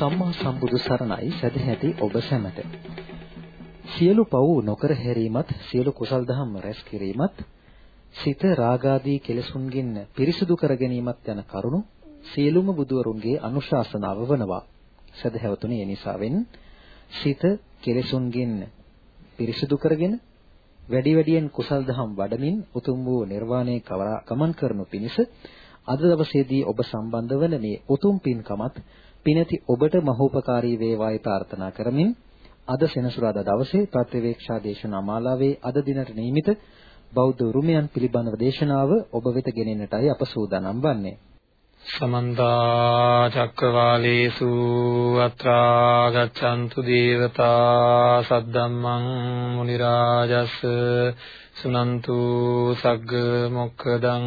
සම්මා සම්බුදු සරණයි සදැහැති ඔබ සැමට. සියලු පව් නොකර හැරීමත් සියලු කුසල් දහම් රැස් කිරීමත් සිත රාගාදී කෙලෙසුන්ගෙන් පිරිසුදු කර ගැනීමත් යන කරුණු සියලුම බුදුවරුන්ගේ අනුශාසනාව වනවා. සදහැවතුනි ඒ නිසාවෙන් සිත කෙලෙසුන්ගෙන් පිරිසුදු කරගෙන වැඩි වැඩියෙන් කුසල් දහම් වඩමින් උතුම් වූ නිර්වාණය ගමන් කරනු පිණිස අද දවසේදී ඔබ සම්බන්ධ වන මේ උතුම් පින්කමත් පිනති ඔබට මහෝපකාරී වේවායි ප්‍රාර්ථනා කරමින් අද සෙනසුරාදා දවසේ ප්‍රතිවේක්ෂා දේශනා මාලාවේ අද දිනට නියමිත බෞද්ධ උරුමයන් පිළිබඳව දේශනාව ඔබ වෙත ගෙනෙන්නටයි අප සූදානම් වන්නේ. සමන්ත චක්කවාලේසු අත්‍රා ගච්ඡන්තු දේවතා සද්දම්මං මුනි රාජස් සුනන්තු සග්ග මොක්ඛදං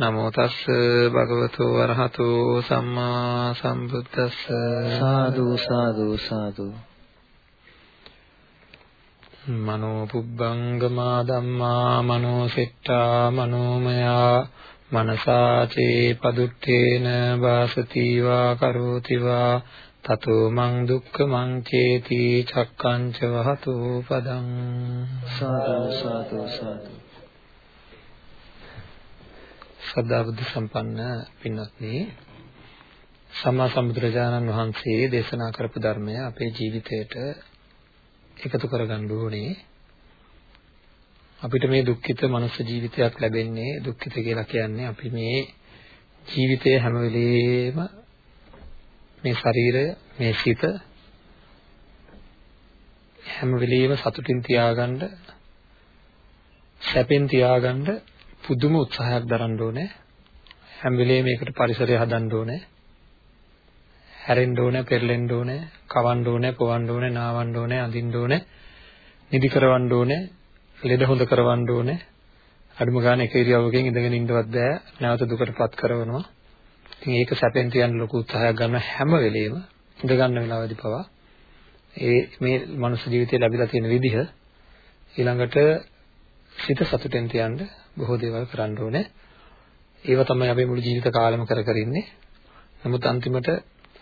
නමෝ තස්ස භගවතු වරහතු සම්මා සම්බුද්දස්ස. සාදු සාදු සාදු. මනෝ පුබ්බංගමා ධම්මා මනෝ සෙට්ටා මනෝමයා මනසාචේ පදුත්තේන වාසති වා කරෝති වා තතෝ මං දුක්ඛ මං චේති චක්කංච වහතු පදං. සාදු සාදු සාදු ශ්‍රද්ධා බුද්ධ සම්පන්න පින්වත්නි සම්මා සම්බුදුරජාණන් වහන්සේ දේශනා කරපු ධර්මය අපේ ජීවිතයට එකතු කරගන්න ඕනේ. අපිට මේ දුක්ඛිත මනුස්ස ජීවිතයක් ලැබෙන්නේ දුක්ඛිත කියලා කියන්නේ අපි මේ ජීවිතයේ හැම වෙලෙම මේ ශරීරය මේ සිත හැම වෙලෙම සතුටින් තියාගන්න සැපෙන් තියාගන්න පුදුම උත්සාහයක් දරන්න ඕනේ. හැම වෙලේම මේකට පරිසරය හදන්න ඕනේ. හැරෙන්න ඕනේ, පෙරලෙන්න ඕනේ, කවන්න ඕනේ, පොවන්න ඕනේ, නාවන්න ඕනේ, අඳින්න ඕනේ, නිදි කරවන්න ඕනේ, ලෙඩ හොඳ කරවන්න ඕනේ. අඩුම ගානේ එක ඉරියව්වකින් ඉඳගෙන ඉන්නවත් බෑ. නැවත දුකටපත් කරනවා. ඉතින් ඒක සැපෙන් තියන්න ලොකු උත්සාහයක් ගන්න හැම වෙලේම ඉඳ ගන්න වෙලාවදී පවා ඒ මේ මනුස්ස ජීවිතය ලැබිලා තියෙන විදිහ ඊළඟට සිත සතුටෙන් තියන්න බොහෝ දේවල් කරන්න ඕනේ. ඒව තමයි අපි මුළු ජීවිත කාලෙම කර කර ඉන්නේ. නමුත් අන්තිමට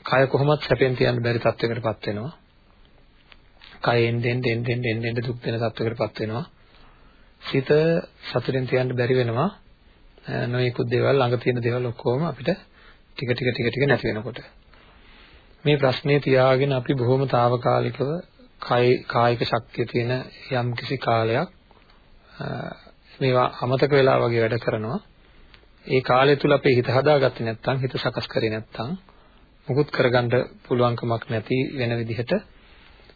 කය කොහොමත් සැපෙන් තියන්න බැරි තත්යකටපත් වෙනවා. කයෙන් දෙන් දෙන් දෙන් දෙන් දෙන් දුක් වෙන තත්යකටපත් වෙනවා. සිත සතුටෙන් තියන්න බැරි වෙනවා. නොයෙකුත් දේවල් ළඟ තියෙන දේවල් ඔක්කොම අපිට ටික ටික ටික ටික නැති වෙනකොට. මේ ප්‍රශ්නේ තියාගෙන අපි බොහොම తాවකාලිකව කායික ශක්තිය තියෙන යම් කිසි කාලයක් මේවා අමතක වෙලා වගේ වැඩ කරනවා. ඒ කාලය තුල අපේ හිත හදාගත්තේ නැත්නම් හිත සකස් කරේ නැත්නම් මුකුත් කරගන්න පුළුවන්කමක් නැති වෙන විදිහට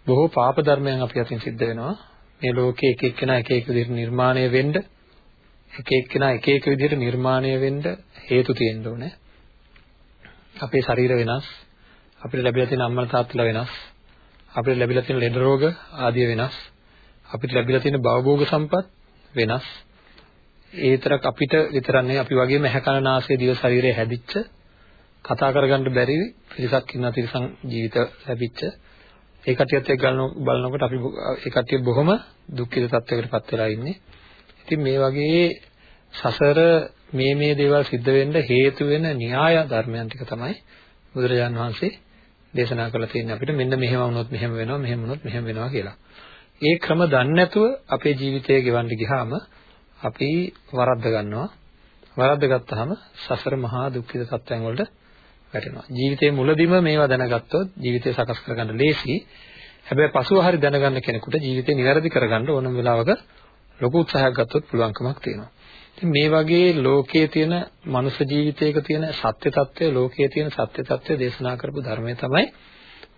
බොහෝ පාප ධර්මයන් අපි අතින් සිද්ධ වෙනවා. මේ ලෝකේ එක එක්කෙනා එක එක විදිහට නිර්මාණය වෙන්න එක එක්කෙනා එක එක විදිහට නිර්මාණය වෙන්න හේතු තියෙන්න ඕනේ. අපේ ශරීර වෙනස්, අපිට ලැබිලා තියෙන අම්මලා තාත්තලා වෙනස්, අපිට ලැබිලා තියෙන ලෙඩ රෝග ආදිය වෙනස්, අපිට ලැබිලා තියෙන භවභෝග සම්පත් වෙනස්. ඒ විතරක් අපිට විතරක් නෙවෙයි අපි වගේම ඇහැ කන නාසය දිව ශරීරය හැදිච්ච කතා කරගන්න බැරි පිරිසක් ඉන්න තිරසං ජීවිත ලැබිච්ච ඒ කටියත් එක්ක බලනකොට අපි ඒ කටිය බොහොම දුක්ඛිත තත්යකටපත් වෙලා ඉන්නේ. ඉතින් මේ වගේ සසර මේ මේ දේවල් සිද්ධ වෙන්න හේතු වෙන න්‍යාය ධර්මයන් ටික තමයි බුදුරජාන් වහන්සේ දේශනා කරලා තියෙන්නේ අපිට මෙන්න මෙහෙම වුණොත් මෙහෙම වෙනවා මෙහෙම වුණොත් මෙහෙම වෙනවා කියලා. ඒ ක්‍රම දන්නේ නැතුව අපේ ජීවිතය ගෙවන්න ගියාම අපි වරද්ද ගන්නවා. වරද්ද ගත්තාම සසර මහා දුක්ඛිත සත්‍යයන් වලට වැටෙනවා. ජීවිතයේ මුලදීම මේවා දැනගත්තොත් ජීවිතය සකස් කරගන්න ලේසි. හැබැයි පසුව හරි දැනගන්න කෙනෙකුට ජීවිතේ નિවැරදි කරගන්න ඕනම වෙලාවක ලොකු උත්සාහයක් ගත්තොත් පුළුවන්කමක් තියෙනවා. ඉතින් මේ වගේ ලෝකයේ තියෙන මනුෂ්‍ය ජීවිතයක තියෙන සත්‍ය తত্ত্বය ලෝකයේ තියෙන සත්‍ය తত্ত্বය දේශනා කරපු ධර්මය තමයි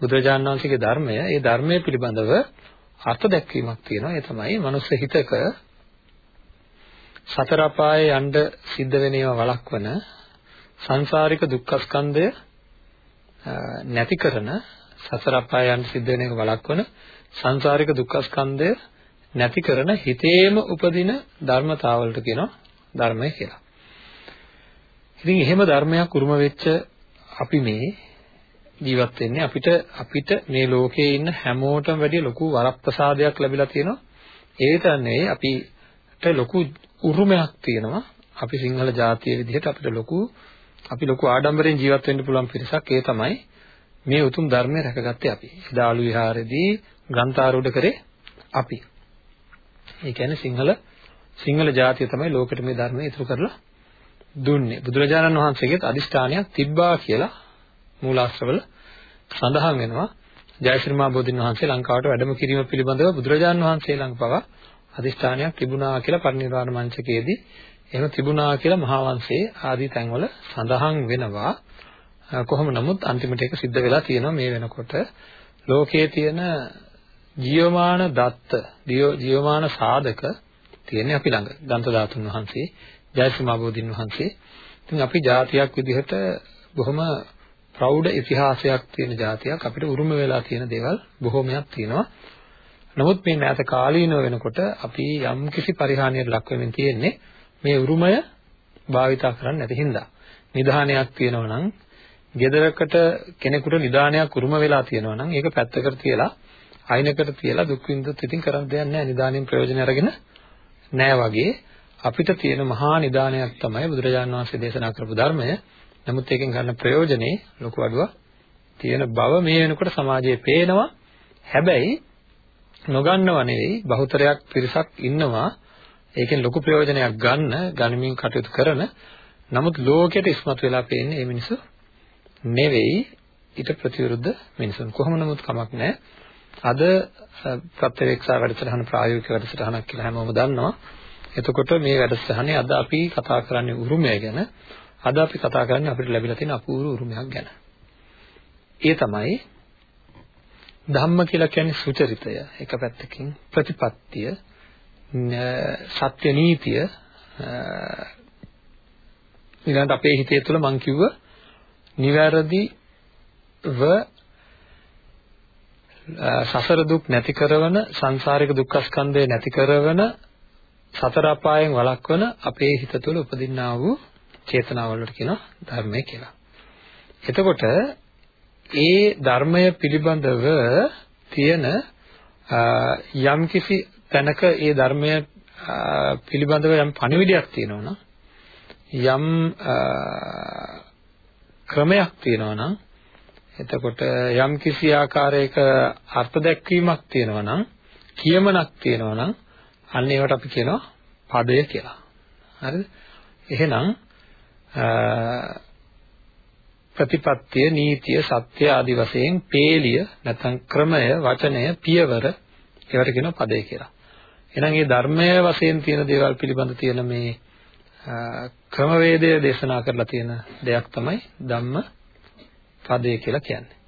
බුදුරජාණන් වහන්සේගේ ධර්මය. ඒ ධර්මය පිළිබඳව අර්ථ දැක්වීමක් තියෙනවා. ඒ තමයි මනුෂ්‍ය හිතක සතර අපායේ යන්න සිද්ධ වෙන ඒවා වළක්වන සංසාරික දුක්ඛ ස්කන්ධය නැති කරන සතර අපායේ යන්න සිද්ධ වෙන එක වළක්වන සංසාරික දුක්ඛ ස්කන්ධය නැති කරන හිතේම උපදින ධර්මතාවලට කියනවා ධර්මය කියලා. ඉතින් එහෙම ධර්මයක් උරුම වෙච්ච අපි මේ ජීවත් වෙන්නේ අපිට අපිට මේ ලෝකයේ ඉන්න හැමෝටම වැඩිය ලොකු වරප්‍රසාදයක් ලැබිලා තියෙනවා. ඒ විතරනේ අපිට ලොකු උරුමයක් තියෙනවා. අපි සිංහල ජාතිය විදිහට අපිට ලොකු අපි ලොකු ආඩම්බරෙන් ජීවත් වෙන්න පුළුවන් පිරිසක් ඒ තමයි මේ උතුම් ධර්මය රැකගත්තේ අපි. දාලු විහාරයේදී ග්‍රන්ථාරූඪ කරේ අපි. ඒ කියන්නේ සිංහල සිංහල ජාතිය තමයි ලෝකෙට මේ ධර්මය ඉතුරු කරලා දුන්නේ. බුදුරජාණන් වහන්සේගෙත් අදිෂ්ඨානයක් තිබ්බා කියලා මූලාශ්‍රවල සඳහන් වෙනවා. ජයශ්‍රී මහ බෝධින් වහන්සේ ලංකාවට වැඩම කිරීම පිළිබඳව බුදුරජාණන් වහන්සේ ළඟ පවා අදිෂ්ඨානයක් තිබුණා කියලා පරිනිර්වාණ මංචකයේදී එහෙම තිබුණා කියලා මහා වංශයේ ආදී තැන්වල සඳහන් වෙනවා. කොහොම නමුත් අන්තිමට ඒක සිද්ධ වෙලා තියෙනවා මේ වෙනකොට ලෝකයේ තියෙන ජීවමාන දත්ත ජීවමාන සාධක තියෙන්නේ අපි ළඟ. දන්ත ධාතුන් වහන්සේ, ජයශ්‍රී බෝධින් වහන්සේ. ඉතින් අපි ජාතියක් විදිහට බොහොම ප්‍රෞಢ ඉතිහාසයක් තියෙන ජාතියක් අපිට උරුම වෙලා තියෙන දේවල් බොහෝමයක් තියෙනවා. නමුත් මේ නැත කාලීනව වෙනකොට අපි යම් කිසි පරිහානියක් ලක් වෙමින් තියෙන්නේ මේ උරුමය භාවිතා කරන්නේ නැති හින්දා. නිධානයක් තියෙනවා නම් ගෙදරකට කෙනෙකුට නිදානයක් උරුම වෙලා තියෙනවා නම් ඒක පැත්තකට තියලා අයිනකට තියලා දුක් විඳුත් ඉතින් කරන්න දෙයක් නැහැ නිදානෙන් ප්‍රයෝජන අරගෙන නැහැ වගේ අපිට තියෙන මහා නිදානයක් තමයි බුදුරජාණන් වහන්සේ දේශනා කරපු ධර්මය. නමුත් ඒකෙන් ගන්න ප්‍රයෝජනේ ලොකු අඩුවක් තියෙන බව මේ වෙනකොට සමාජයේ පේනවා. හැබැයි නොගන්නව නෙවෙයි බහුතරයක් පිරිසක් ඉන්නවා. ඒකෙන් ලොකු ප්‍රයෝජනයක් ගන්න ගනිමින් කටයුතු කරන. නමුත් ලෝකයට ඉස්මතු වෙලා පේන්නේ මේ මිනිස්සු නෙවෙයි ඊට ප්‍රතිවිරුද්ධ මිනිසුන්. කොහොම නමුත් කමක් නැහැ. අද ප්‍රත්‍යවේක්ෂා වැඩසටහන ප්‍රායෝගික වැඩසටහනක් කියලා හැමෝම දන්නවා. එතකොට මේ වැඩසටහනේ අද අපි කතා කරන්නේ උරුමය ගැන. අද අපි කතා කරන්නේ අපිට ලැබිලා තියෙන අපූර්ව උරුමයක් ගැන. ඒ තමයි ධම්ම කියලා කියන්නේ සුචරිතය එක පැත්තකින් ප්‍රතිපත්තිය සත්‍ය නීතිය ඊළඟට අපේ හිතේ තුල මං කිව්ව නිවැරදිව සසර දුක් නැති කරන සංසාරික දුක්ඛ ස්කන්ධය නැති කරන සතර අපායෙන් වළක්වන අපේ හිත තුළ උපදින්නා වූ චේතනාවල් වලට කියනවා ධර්මය කියලා. එතකොට ඒ ධර්මය පිළිබඳව තියෙන යම්කිසි තැනක ඒ ධර්මය පිළිබඳව යම් පණිවිඩයක් තියෙනවා නම් යම් ක්‍රමයක් තියෙනවා නම් එතකොට යම් කිසි ආකාරයක අර්ථ දැක්වීමක් තියෙනවා නම් කියමනක් තියෙනවා නම් අන්න ඒවට අපි කියනවා පදය කියලා. හරිද? එහෙනම් ප්‍රතිපත්තිය, නීතිය, සත්‍ය ආදි වශයෙන් පේලිය නැත්නම් ක්‍රමය, වචනය, පියවර ඒවට කියනවා පදය කියලා. එහෙනම් මේ ධර්මය වශයෙන් තියෙන දේවල් පිළිබඳ තියෙන මේ ක්‍රමවේදය දේශනා කරලා තියෙන දෙයක් තමයි ධම්ම පදය කියලා කියන්නේ.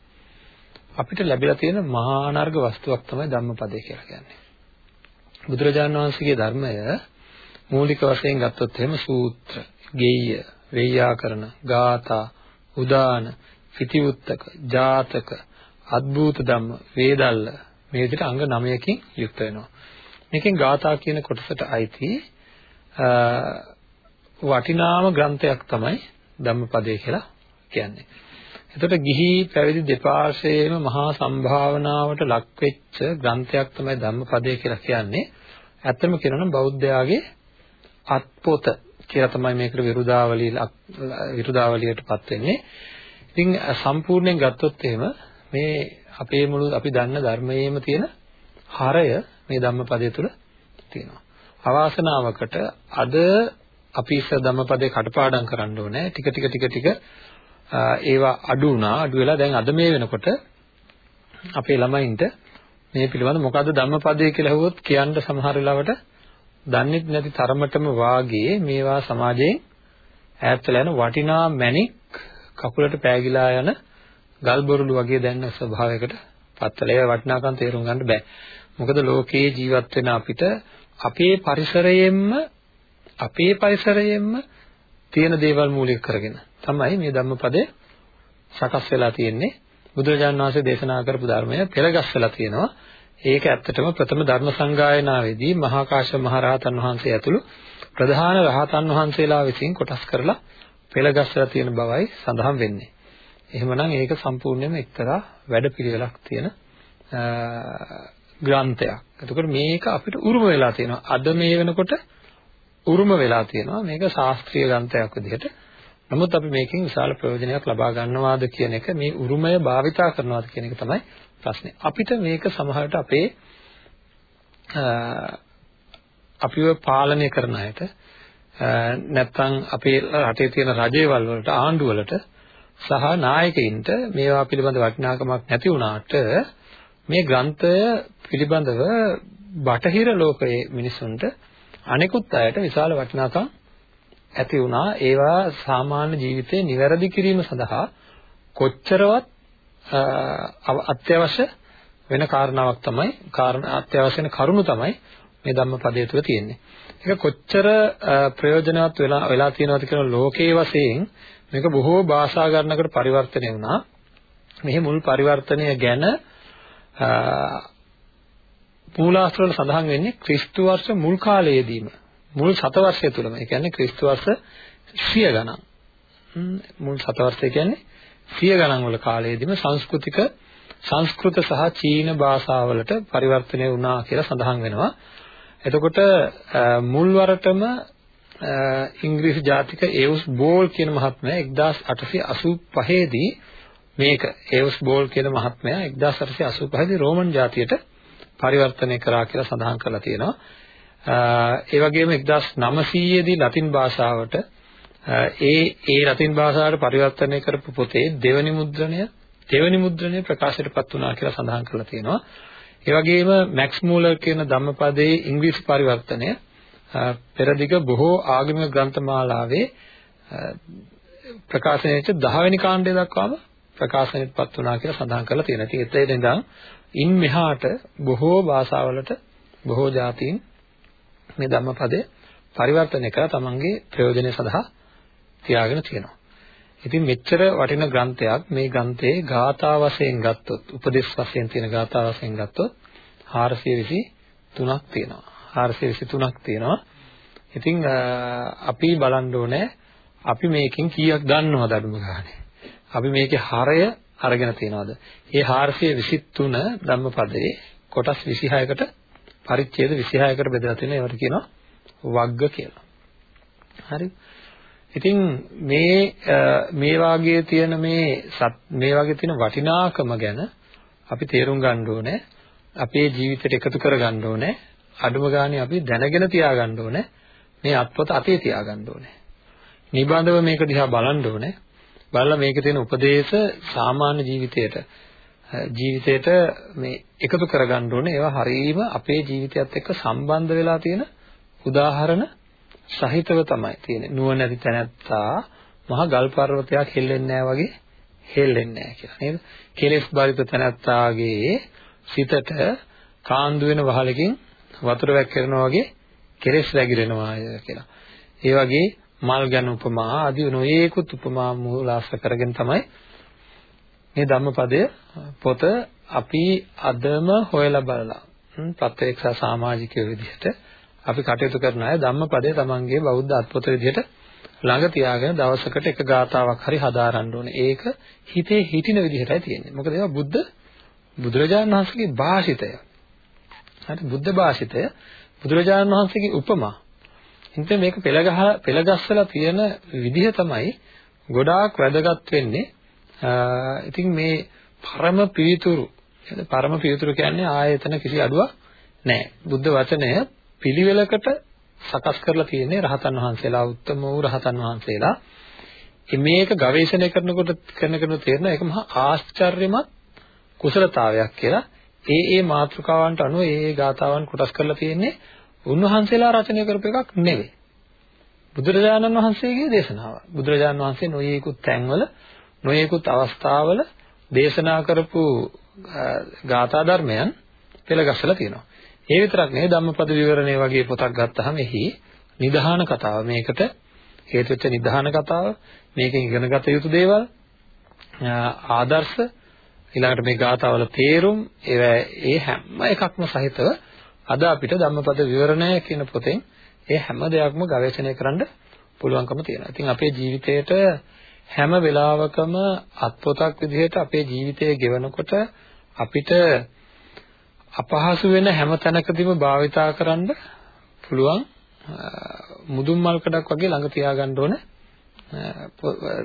අපිට ලැබිලා තියෙන මහානර්ග වස්තුවක් තමයි ධම්මපදය කියලා කියන්නේ. බුදුරජාණන් වහන්සේගේ ධර්මය මූලික වශයෙන් ගත්තොත් එහෙම සූත්‍ර, ගෙය්‍ය, වේයාකරණ, ගාථා, උදාන, පිටිවුත්තක, ජාතක, අද්භූත ධම්ම, වේදල්ල මේ විදිහට අංග 9කින් යුක්ත වෙනවා. මේකෙන් ගාථා කියන කොටසට අයිති වටිනාම ග්‍රන්ථයක් තමයි ධම්මපදය කියලා කියන්නේ. එතකොට ගිහි පැවිදි දෙපාර්ශ්වයේම මහා සම්භාවනාවට ලක් වෙච්ච ග්‍රන්ථයක් තමයි ධම්මපදය කියලා කියන්නේ. ඇත්තම කියනනම් බෞද්ධයාගේ අත්පොත කියලා තමයි මේකට විරුදාවලිය විරුදාවලියටපත් වෙන්නේ. ඉතින් සම්පූර්ණයෙන් ගත්තොත් එහෙම මේ අපේ මුළු අපි දන්න ධර්මයේම තියෙන හරය මේ ධම්මපදය තුල තියෙනවා. අවාසනාවකට අද අපි ඉස්සර ධම්මපදේ කටපාඩම් කරන්න ඕනේ. ටික ටික ටික ටික ඒවා අඩු වුණා. අඩු වෙලා දැන් අද මේ වෙනකොට අපේ ළමයින්ට මේ පිළිබඳ මොකද්ද ධම්මපදේ කියලා අහුවොත් කියන්න සමහර වෙලාවට දන්නේ නැති තරමටම වාගේ මේවා සමාජයෙන් ඈත් වෙලා යන වටිනා මැණික් කකුලට පෑගිලා යන ගල් බොරළු වගේ දැන්න ස්වභාවයකට පත්තලේ වටිනාකම් තේරුම් ගන්න බෑ. මොකද ලෝකේ ජීවත් වෙන අපිට අපේ පරිසරයෙන්ම අපේ පරිසරයෙන්ම තියෙන දේවල් මූලික කරගෙන තමයි මේ ධම්මපදය සකස් වෙලා තියෙන්නේ. බුදුරජාණන් වහන්සේ දේශනා කරපු ධර්මය පෙරගස්සලා තියෙනවා. ඒක ඇත්තටම ප්‍රථම ධර්ම සංගායනාවේදී මහා කාශ්‍යප මහ රහතන් වහන්සේ ඇතුළු ප්‍රධාන රහතන් වහන්සේලා විසින් කොටස් කරලා පෙළගස්සලා තියෙන බවයි සඳහන් වෙන්නේ. එහෙමනම් ඒක සම්පූර්ණයෙන්ම එක්තරා වැඩපිළිවෙලක් තියෙන ග්‍රන්ථයක්. එතකොට මේක අපිට උරුම වෙලා තියෙනවා. අද මේ වෙනකොට උරුම වෙලා තියෙනවා. මේක ශාස්ත්‍රීය ග්‍රන්ථයක් විදිහට. නමුත් අපි මේකෙන් විශාල ප්‍රයෝජනයක් ලබා ගන්නවාද කියන එක මේ උරුමය භාවිතා කරනවාද කියන එක තමයි ප්‍රශ්නේ. අපිට මේක සමහරට අපේ අපිව පාලනය කරන අයට නැත්නම් අපේ රටේ තියෙන රජේවල් වලට ආණ්ඩුවලට සහ නායකයින්ට මේවා පිළිබඳ වටිනාකමක් නැති වුණාට මේ ග්‍රන්ථය පිළිබඳව බටහිර ලෝකයේ මිනිසුන්ට අනෙකුත් අයට විශාල වටිනාකම් ඇති වුණා ඒවා සාමාන්‍ය ජීවිතේ નિවැරදි කිරීම සඳහා කොච්චරවත් අත්‍යවශ්‍ය වෙන කාරණාවක් තමයි කාරණා අත්‍යවශ්‍ය වෙන කරුණු තමයි මේ ධම්මපදයේ තුල තියෙන්නේ. ඒක කොච්චර ප්‍රයෝජනවත් වෙලා වෙලා තියෙනවද කියන ලෝකයේ වශයෙන් මේක බොහෝ භාෂා ගණනකට පරිවර්තනය වුණා. මෙහි මුල් පරිවර්තනය ගැන මූලාශ්‍ර වල සඳහන් වෙන්නේ ක්‍රිස්තු වර්ෂ මුල් කාලයේදීම මුල් සතවර්ෂය තුලම. ඒ කියන්නේ ක්‍රිස්තු වර්ෂ 100 ගණන්. මුල් සතවර්ෂය කියන්නේ 100 ගණන් වල කාලයේදීම සංස්කෘතික සංස්කෘත සහ චීන භාෂාවලට පරිවර්තනය වුණා කියලා සඳහන් වෙනවා. එතකොට මුල්වරටම ඉංග්‍රීසි ජාතික ඒවුස් බෝල් කියන මහත්මයා 1885 දී මේක ඒවුස් බෝල් කියන මහත්මයා 1885 දී රෝමන් ජාතියට පරිවර්තනය කරා කියලා සඳහන් කරලා තියෙනවා. ඒ වගේම 1900 දී ලතින් භාෂාවට ඒ ඒ ලතින් භාෂාවට පරිවර්තනය කරපු පොතේ දෙවනි මුද්‍රණය දෙවනි මුද්‍රණය ප්‍රකාශයටපත් වුණා කියලා සඳහන් කරලා තියෙනවා. ඒ වගේම මැක්ස් මූලර් කියන ධම්මපදයේ ඉංග්‍රීසි පරිවර්තනය පෙරදිග බොහෝ ආගමික ග්‍රන්ථමාලාවේ ප්‍රකාශනයට 10 වෙනි කාණ්ඩය දක්වාම ප්‍රකාශනයටපත් වුණා කියලා සඳහන් කරලා තියෙනවා. ඉතින් ඒතේ ඉඳන් ඉන් මෙහාට බොහෝ භාෂාවලට බොහෝ જાතීන් මේ ධම්මපදය පරිවර්තනය කරලා තමන්ගේ ප්‍රයෝජනය සඳහා තියාගෙන තියෙනවා. ඉතින් මෙච්චර වටින ග්‍රන්ථයක් මේ ග්‍රන්ථයේ ගාථා වශයෙන් ගත්තොත් උපදේශ වශයෙන් තියෙන ගාථා වශයෙන් ගත්තොත් 423ක් තියෙනවා. 423ක් තියෙනවා. ඉතින් අපි බලන්න ඕනේ අපි මේකෙන් කීයක් දන්නවද අඩුම ගානේ? අපි මේකේ හරය අරගෙන තියනවාද? මේ 423 ධම්මපදයේ කොටස් 26කට පරිච්ඡේද 26කට බෙදලා තියෙනවා. ඒවට කියනවා වග්ග කියලා. හරි. ඉතින් මේ මේ වාගේ තියෙන මේ මේ වාගේ තියෙන වටිනාකම ගැන අපි තේරුම් ගන්න ඕනේ. අපේ ජීවිතයට එකතු කර ගන්න ඕනේ. අඩුම ගානේ අපි දැනගෙන තියාගන්න ඕනේ. මේ අත්පොත අතේ තියාගන්න ඕනේ. නිබඳව මේක දිහා බලන්න ඕනේ. බලලා මේකේ තියෙන උපදේශ සාමාන්‍ය ජීවිතයට ජීවිතයට මේ එකතු කරගන්න ඕනේ. ඒවා හරීම අපේ ජීවිතයත් එක්ක සම්බන්ධ වෙලා තියෙන උදාහරණ සහිතව තමයි තියෙන්නේ. නුවණැති තැනැත්තා මහ ගල් පර්වතයක් හෙල්ලෙන්නේ නැහැ වගේ හෙල්ලෙන්නේ නැහැ කියලා නේද? කෙලෙස් බරිත තැනැත්තාගේ සිතට කාන්දු වෙන වහලකින් වතුර වැක්කිරෙනවා වගේ කෙලෙස් වැగిරෙනවා කියලා. ඒ වගේ මල් ගැන උපමා ආදී නොයේකුත් උපමා මූලාශ්‍ර කරගෙන තමයි මේ ධම්මපදය පොත අපි අදම හොයලා බලලා ප්‍රත්‍යක්ෂ සමාජිකයෝ විදිහට අපි කටයුතු කරන අය ධම්මපදයේ තමන්ගේ බෞද්ධ අත්පොත විදිහට ළඟ තියාගෙන දවසකට එක ගාතාවක් හරි හදාරන්න ඕනේ. ඒක හිතේ හිටින විදිහටයි තියෙන්නේ. මොකද ඒවා බුද්ධ බුදුරජාණන් වහන්සේගේ භාෂිතය. හරි බුද්ධ භාෂිතය බුදුරජාණන් වහන්සේගේ උපමා. ඉතින් මේක පෙළගහ පෙළගස්සලා තියෙන විදිහ තමයි ගොඩාක් වැදගත් වෙන්නේ. ඉතින් මේ පරම පිවිතුරු පරම පිවිතුරු කියන්නේ ආයතන කිසි අඩුවක් නැහැ. බුද්ධ වචනය පිළිවෙලකට සකස් කරලා තියෙන්නේ රහතන් වහන්සේලා උත්තම වූ රහතන් වහන්සේලා. මේක ගවේෂණය කරනකොට කරන කෙනෙකුට තේරෙනවා ඒක මහා ආශ්චර්යමත් කුසලතාවයක් කියලා. ඒ ඒ මාතෘකාවන්ට අනුව ඒ ඒ ගාතාවන් කොටස් කරලා තියෙන්නේ උන්වහන්සේලා රචනය කරපු එකක් නෙවෙයි. බුදුරජාණන් වහන්සේගේ දේශනාව. බුදුරජාණන් වහන්සේ නොයේකුත් තැන්වල නොයේකුත් අවස්ථාවල දේශනා කරපු ගාථා ධර්මයන් පෙළගස්සලා තියෙනවා. ඒ විතරක් නෙවෙයි ධම්මපද විවරණය වගේ පොතක් ගත්තහම එහි නිධාන කතාව මේකට හේතු වෙච්ච නිධාන කතාව මේකෙන් ඉගෙනගත යුතු දේවල් ආදර්ශ ඊළඟට මේ ගාථාවල තේරුම් ඒ හැම එකක්ම සහිතව අද අපිට ධම්මපද විවරණය කියන පොතෙන් ඒ හැම දෙයක්ම ගවේෂණය කරන්න පුළුවන්කම තියෙනවා. ඉතින් අපේ ජීවිතේට හැම වෙලාවකම අත්පොතක් විදිහට අපේ ජීවිතය ගෙවනකොට අපිට අපහසු වෙන හැම තැනකදීම භාවිතා කරන්න පුළුවන් මුදුන් මල්කඩක් වගේ ළඟ තියාගන්න ඕන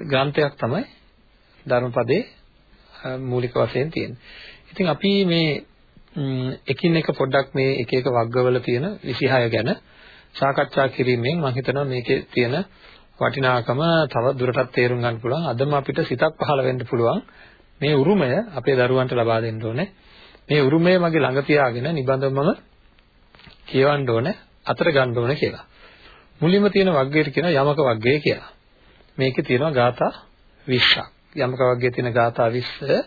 ග්‍රන්ථයක් තමයි ධර්මපදේ මූලික වශයෙන් තියෙන්නේ. ඉතින් අපි මේ එකින් එක පොඩ්ඩක් මේ එක එක වග්ගවල තියෙන 26 ගැන සාකච්ඡා කිරීමෙන් මම හිතනවා මේකේ තියෙන වටිනාකම තව දුරටත් තේරුම් ගන්න පුළුවන්. අදම අපිට සිතක් පහළ වෙන්න පුළුවන්. මේ උරුමය අපේ දරුවන්ට ලබා දෙන්න ඕනේ. මේ උරුමය මගේ ළඟ තියාගෙන නිබඳවම කියවන්න ඕන අතර ගන්න ඕන කියලා. මුලින්ම තියෙන වග්ගයට කියනවා යමක වග්ගය කියලා. මේකේ තියෙනවා ગાථා 20ක්. යමක වග්ගයේ තියෙන ગાථා 20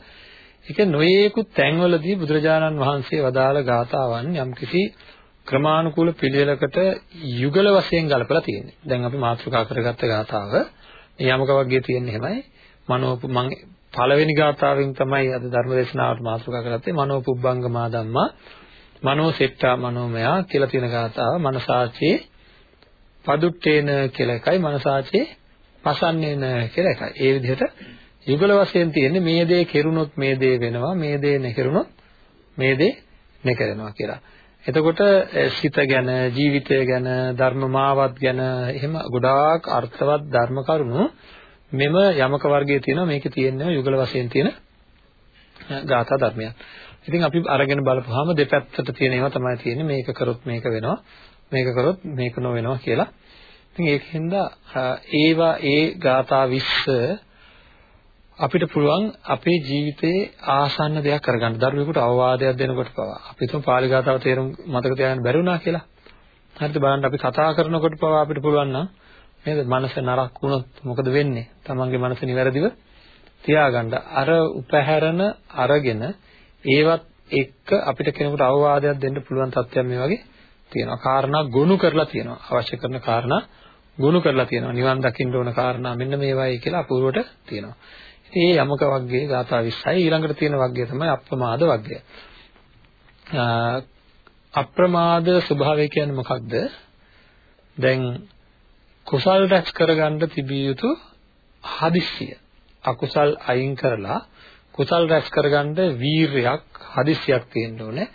ඒක නොයේකුත් තැන්වලදී බුදුරජාණන් වහන්සේ වදාළ ගාථාවන් යම්කිසි ක්‍රමානුකූල පිළිවෙලකට යුගල වශයෙන් ගලපලා තියෙනවා. දැන් අපි මාතෘකා කරගත්ත ගාථාව යමක වර්ගයේ තියෙන හැමයි මනෝප මං පළවෙනි ගාතාවෙන් තමයි අද ධර්ම දේශනාවට මාතෘකා කරගත්තේ මනෝපුබ්බංගමා ධම්මා මනෝ සෙට්ටා මනෝමයා කියලා තියෙන ගාතාව මනසාචේ පදුට්ටේන කියලා එකයි මනසාචේ පසන්නේන කියලා එකයි. ඒ විදිහට යුගල වශයෙන් තියෙන්නේ මේ දේ කෙරුණොත් මේ දේ වෙනවා මේ දේ නැකරුණොත් මේ දේ නැකරනවා කියලා. එතකොට සිත ගැන ජීවිතය ගැන ධර්ම මාවත් ගැන එහෙම ගොඩාක් අර්ථවත් ධර්ම කරුණු මෙම යමක වර්ගයේ තියෙනවා මේකේ තියෙනවා යුගල වශයෙන් තියෙන ගාථා ධර්මයක්. ඉතින් අපි අරගෙන බලපුවාම දෙපැත්තට තියෙන ඒවා තමයි තියෙන්නේ මේක කරොත් මේක වෙනවා මේක කරොත් මේක නොවෙනවා කියලා. ඉතින් ඒකෙන්ද ඒවා ඒ ගාථා 20 අපිට පුළුවන් අපේ ජීවිතයේ ආසන්න දෙයක් කරගන්න. දරුවෙකුට අවවාදයක් දෙනකොට පවා අපි තුන් පාලි ගාතාව තේරුම් මතක තියාගන්න බැරි වුණා කියලා. හරිද බලන්න අපි කතා කරනකොට පවා අපිට පුළුවන් නම් නේද? මනස නරක වුණොත් මොකද වෙන්නේ? තමන්ගේ මනස නිවැරදිව තියාගන්න. අර උපහැරන අරගෙන ඒවත් එක්ක අපිට කෙනෙකුට අවවාදයක් දෙන්න පුළුවන් තත්ත්වයක් මේ වගේ තියෙනවා. කාරණා ගොනු කරලා තියෙනවා. අවශ්‍ය කරන කාරණා ගොනු කරලා තියෙනවා. නිවන් දකින්න ඕන කාරණා මෙන්න මේවායි කියලා අපූර්වට තියෙනවා. ඒ යමක වර්ගයේ ගාථා 20යි ඊළඟට තියෙන වර්ගය තමයි අප්‍රමාද වර්ගය. අප්‍රමාද ස්වභාවය කියන්නේ මොකක්ද? දැන් කුසල් රැස් කරගන්න තිබිය යුතු හදිස්සිය. අකුසල් අයින් කරලා කුසල් රැස් කරගන්න වීරයක් හදිස්සියක් තියෙන්න ඕනේ.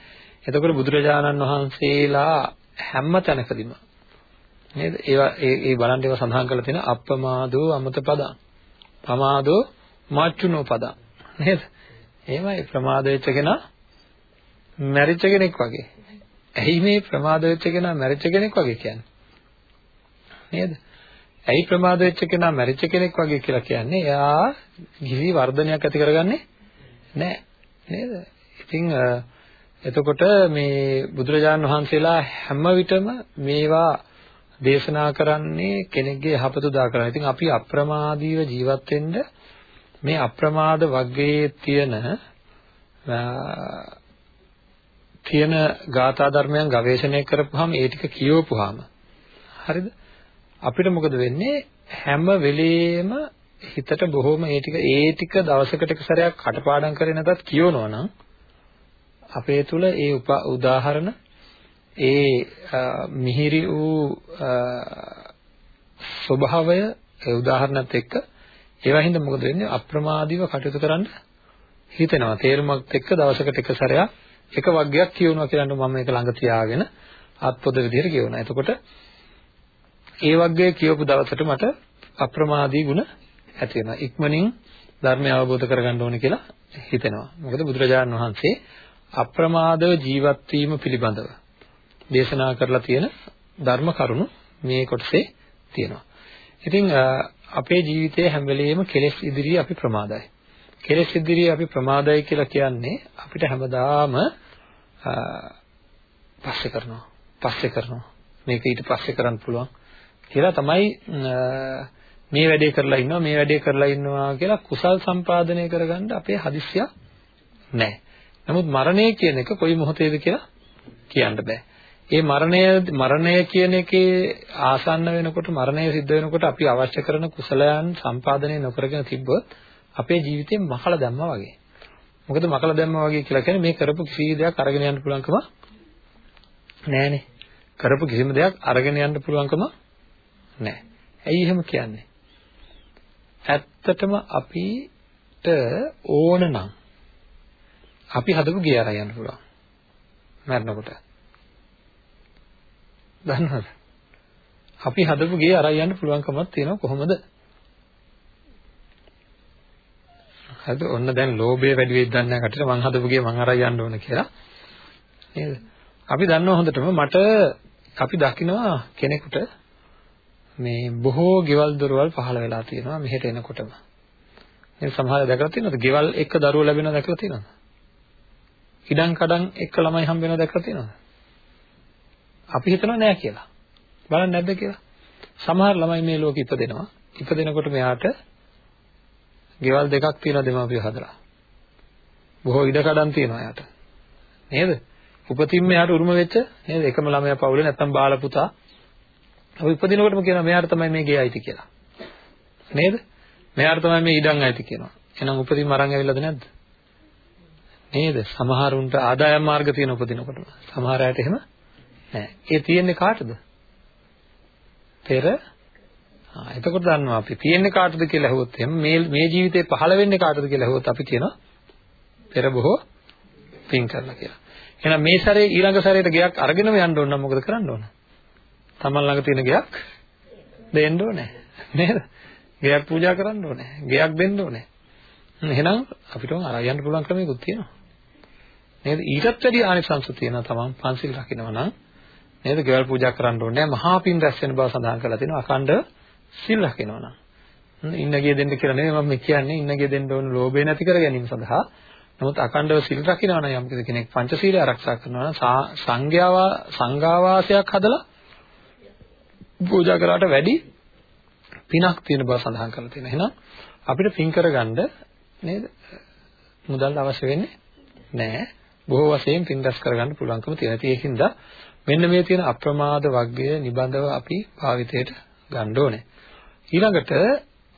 එතකොට බුදුරජාණන් වහන්සේලා හැම තැනකදීම නේද? ඒවා ඒ ඒ බලන්න ඒවා සඳහන් කරලා තියෙන අප්‍රමාදෝ අමත පදං. පමාදෝ මාච්චුනෝ පදං නේද? එහෙමයි ප්‍රමාද වෙච්ච කෙනා මැරිච්ච කෙනෙක් වගේ. ඇයි මේ ප්‍රමාද වෙච්ච කෙනා මැරිච්ච කෙනෙක් වගේ කියන්නේ? නේද? ඇයි ප්‍රමාද වෙච්ච කෙනා මැරිච්ච කෙනෙක් වගේ කියලා කියන්නේ? එයා කිසි වර්ධනයක් ඇති කරගන්නේ නැහැ. නේද? ඉතින් එතකොට මේ බුදුරජාණන් වහන්සේලා හැම විටම මේවා දේශනා කරන්නේ කෙනෙක්ගේ යහපත උදා කරගන්න. ඉතින් අපි අප්‍රමාදීව ජීවත් වෙන්න මේ අප්‍රමාද වර්ගයේ තියෙන තියෙන ගාථා ධර්මයන් ගවේෂණය කරපුවාම ඒ ටික කියවපුවාම හරිද අපිට මොකද වෙන්නේ? හැම වෙලෙම හිතට බොහොම ඒ ටික ඒ ටික දවසකට එක සැරයක් කටපාඩම් කරේ නැතත් කියවනවා නම් අපේ තුල ඒ උදාහරණ ඒ මිහිරි වූ ස්වභාවය ඒ උදාහරණත් එක්ක ඒවා හින්දා මොකද වෙන්නේ? අප්‍රමාදීව කටයුතු කරන්න හිතෙනවා. තේරුමත් එක්ක දවසකට එක සැරයක් එක වග්ගයක් කියවනවා කියලා මම මේක ළඟ තියාගෙන අත්පොත විදිහට කියවනවා එතකොට ඒ වග්ගයේ කියවපු දවසට මට අප්‍රමාදී ගුණ ඇති වෙනවා ඉක්මනින් ධර්මය අවබෝධ කරගන්න ඕනේ කියලා හිතෙනවා මොකද බුදුරජාණන් වහන්සේ අප්‍රමාදව ජීවත් වීම පිළිබඳව දේශනා කරලා තියෙන ධර්ම කරුණු මේ කොටසේ තියෙනවා ඉතින් අපේ ජීවිතයේ හැම වෙලෙම කෙලෙස් ඉදිරියේ අපි ප්‍රමාදයි. කෙලෙස් ඉදිරියේ අපි ප්‍රමාදයි කියලා කියන්නේ අපිට හැමදාම පස්සේ කරනවා. පස්සේ කරනවා. මේක ඊට පස්සේ කරන්න පුළුවන් කියලා තමයි මේ වැඩේ කරලා ඉන්නවා මේ වැඩේ කරලා ඉන්නවා කියලා කුසල් සම්පාදනය කරගන්න අපේ හදිස්සියක් නැහැ. නමුත් මරණය කියන එක කොයි මොහොතේද කියලා කියන්න බෑ. ඒ මරණය මරණය කියන එකේ ආසන්න වෙනකොට මරණය සිද්ධ වෙනකොට අපි අවශ්‍ය කරන කුසලයන් සම්පාදනය නොකරගෙන තිබ්බොත් අපේ ජීවිතේ මහල දැම්මා වගේ. මොකද මකලා දැම්මා වගේ කියලා කියන්නේ මේ කරපු කිසි දෙයක් අරගෙන යන්න පුළුවන්කම නෑනේ. කරපු කිසිම දෙයක් අරගෙන යන්න පුළුවන්කම නෑ. ඇයි එහෙම කියන්නේ? ඇත්තටම අපිට ඕන නම් අපි හදපු ගේ අරන් යන්න පුළුවන්. මරනකොට. දන්නවද? අපි හදපු ගේ අරන් යන්න පුළුවන්කමක් තියෙනවා කොහොමද? හරිද? ඔන්න දැන් ලෝභය වැඩි වෙයිද දන්නේ නැහැ කටට මං හදපු ගේ මං අරන් යන්න ඕන කියලා. නේද? අපි දන්නවා හොඳටම මට අපි දකිනවා කෙනෙකුට මේ බොහෝ ගෙවල් දොරවල් පහළ වෙලා තියෙනවා මෙහෙට එනකොටම. මේ සමහර දැකලා තියෙනවද? ගෙවල් එක දරුවෝ ලැබෙනවා දැකලා තියෙනවද? ඉඩම් කඩම් එක ළමයි හම්බ වෙනවා දැකලා තියෙනවද? අපි හිතනවා නෑ කියලා. බලන්න නැද්ද කියලා? සමහර ළමයි මේ ලෝකෙ ඉපදෙනවා. ඉපදෙනකොට මෙයාට ගෙවල් දෙකක් තියෙනවා දෙමාපියෝ හදලා. බොහෝ ඉඩ කඩම් තියෙනවා එයාට. නේද? උපතින්ම එයාට උරුම වෙච්ච නේද? එකම ළමයා පවුලේ නැත්තම් බාල පුතා. අපි ඉපදිනකොටම කියනවා මෙයාට තමයි මේ ගේ අයිති කියලා. නේද? මෙයාට තමයි මේ ඉඩම් අයිති කියනවා. එහෙනම් උපතින්ම අරන් ඇවිල්ලාද නැද්ද? නේද? සමහරුන්ට ආදායම් මාර්ග තියෙන උපදිනකොටම. සමහර අයට එහෙම නැහැ. ඒ තියෙන්නේ කාටද? පෙර ආ එතකොට දන්නවා අපි තියෙන්නේ කාටද කියලා අහුවොත් එහෙනම් මේ මේ ජීවිතේ පහළ වෙන්නේ කාටද කියලා අහුවොත් අපි කියනවා පෙර බොහෝ පින් කරලා කියලා. එහෙනම් මේ සැරේ ඊළඟ සැරේට ගයක් අරගෙනම යන්න ඕන නම් මොකද කරන්න ඕන? තමන් ළඟ තියෙන ගයක් දෙන්න ඕනේ. නේද? ගයක් පූජා කරන්න ඕනේ. ගයක් දෙන්න ඕනේ. එහෙනම් අපිට අර යන්න පුළුවන් ක්‍රමයකුත් තියෙනවා. නේද? ඊටත් වැඩි ආනිසංස තියෙනවා තමන් පන්සිල් රකින්නවා නම් නේද? ගෙවල් පූජා කරන්න ඕනේ. මහා පින් රැස් වෙන බව සඳහන් කරලා තියෙනවා. අඛණ්ඩ සිල් රකින්නවා නම්. ඉන්නගේ දෙන්න කියලා නෙමෙයි මම කියන්නේ ඉන්නගේ දෙන්න ඕන ලෝභය නැති කර ගැනීම සඳහා නමුත් අකණ්ඩව සිල් රකින්නවා නම් යම් කෙනෙක් පංචශීලය ආරක්ෂා කරනවා නම් සංඝයාව සංඝාවාසයක් හදලා පූජා කරාට වැඩි පිනක් තියෙන බව සඳහන් කරලා තියෙනවා. එහෙනම් අපිට පින් කරගන්න නේද? මුදල් අවශ්‍ය වෙන්නේ නැහැ. බොහෝ වශයෙන් පින් රැස් කරගන්න පුළුවන්කම තියෙනවා. ඒකින්ද මෙන්න මේ තියෙන අප්‍රමාද වර්ගය නිබඳව අපි භාවිතයට ගන්න ඕනේ. ඊළඟට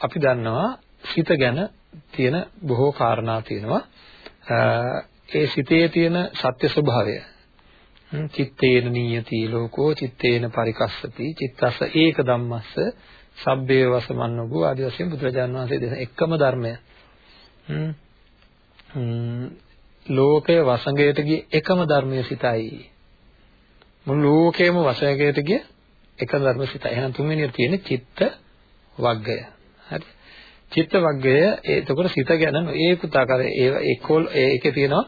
අපි දන්නවා සිත ගැන තියෙන බොහෝ කාරණා තියෙනවා. ඒ සිතේ තියෙන සත්‍ය ස්වභාවය චිත්තේන නියති ලෝකෝ චිත්තේන පරිකස්සති චිත්තස්ස ඒක ධම්මස්ස සබ්බේ වසමන්නෝගෝ ආදි වශයෙන් බුදුරජාණන් වහන්සේ දෙන එකම ධර්මය. ලෝකය වසඟයට ගිය එකම ධර්මයේ සිතයි. මුළු ලෝකයම වසඟයට ගිය එක ධර්ම සිතයි. එහෙනම් තුන්වෙනියට තියෙන්නේ චිත්ත වග්ගය. හරි? චිත්ත වර්ගය එතකොට සිත ගැන ඒ පුතාකාර ඒ ඒකෝල් ඒකේ තියෙනවා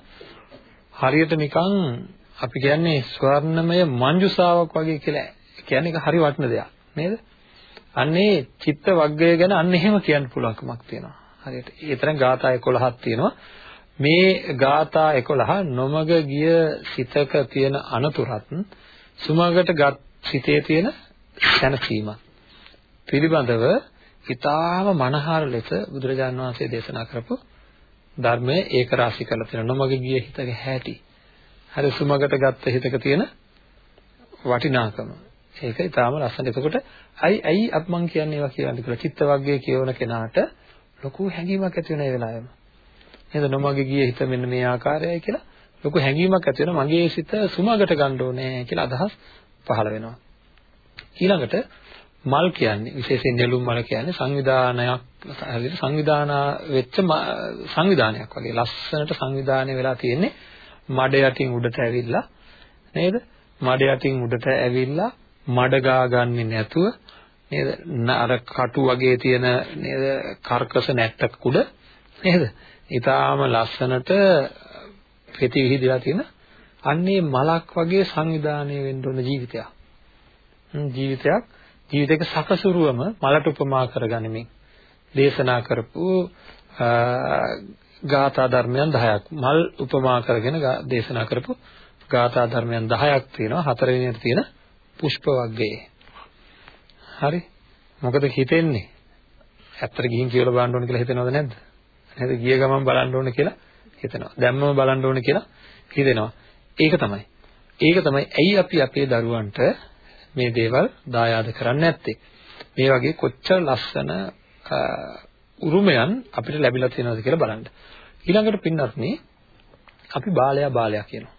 හරියට නිකන් අපි කියන්නේ ස්වර්ණමය මංජුසාවක් වගේ කියලා කියන්නේ ඒක හරි වටින දෙයක් නේද? අන්නේ චිත්ත වර්ගය ගැන අන්න එහෙම කියන්න පුළුවන්කමක් තියෙනවා. හරියට. ඒ තරම් ગાථා 11ක් තියෙනවා. මේ ગાථා 11 නොමග ගිය සිතක තියෙන අනතුරත් සුමගට ගත් සිතේ තියෙන සැනසීමත් පිළිබඳව ඊටාම මනහර ලෙස බුදුරජාණන් වහන්සේ දේශනා කරපු ධර්මය ඒක රාශි කරලා තියෙනවා. නොමග ගිය හිතක හැටි. හරි සුමගට ගත්ත හිතක තියෙන වටිනාකම. ඒක ඊටාම ලස්සන. එතකොට අයි ඇයි අප මං කියන්නේ ඒවා කියන්නේ කියලා චිත්ත වර්ගයේ කියවන කෙනාට ලොකු හැඟීමක් ඇති වෙන ඒ වෙලාවෙම. නේද? නොමග ගිය හිත මෙන්න මේ ආකාරයයි කියලා ලොකු හැඟීමක් ඇති වෙනවා. මගේ සිත සුමගට ගන්න ඕනේ කියලා අදහස් පහළ වෙනවා. ඊළඟට මල් කියන්නේ විශේෂයෙන් නෙළුම් මල කියන්නේ සංවිධානයක් හරියට සංවිධානා වෙච්ච සංවිධානයක් වගේ ලස්සනට සංවිධානය වෙලා තියෙන්නේ මඩ යටින් උඩට ඇවිල්ලා නේද? මඩ යටින් උඩට ඇවිල්ලා මඩ ගා ගන්නෙ නැතුව නේද? අර කටු වගේ තියෙන නේද? කර්කස නැට්ටක උඩ නේද? ඊටාම ලස්සනට පෙති විහිදලා තියෙන අන්නේ මලක් වගේ සංවිධානය වෙන්න ඕන ජීවිතයක්. ජීවිතයක්. ජීවිතයක සකසුරුවම මලට උපමා කරගනිමින් දේශනා කරපු ගාථා ධර්මයන් 10ක් මල් උපමා කරගෙන දේශනා කරපු ගාථා ධර්මයන් 10ක් තියෙනවා. හතරවෙනියට තියෙන පුෂ්ප වර්ගයේ. හරි. මොකද හිතෙන්නේ? ඇත්තට ගිහින් කියලා බලන්න ඕන කියලා හිතනවද නැද්ද? නේද ගිය ගමන් බලන්න ඕන කියලා හිතනවා. දැම්මම බලන්න ඕන කියලා හිතෙනවා. ඒක තමයි. ඒක තමයි ඇයි අපි අපේ දරුවන්ට මේ දේවල් දායාද කරන්නේ නැත්තේ. මේ වගේ කොච්චර ලස්සන උරුමයන් අපිට ලැබිලා තියෙනවද කියලා බලන්න. ඊළඟට පින්නත් මේ අපි බාලයා බාලයා කියනවා.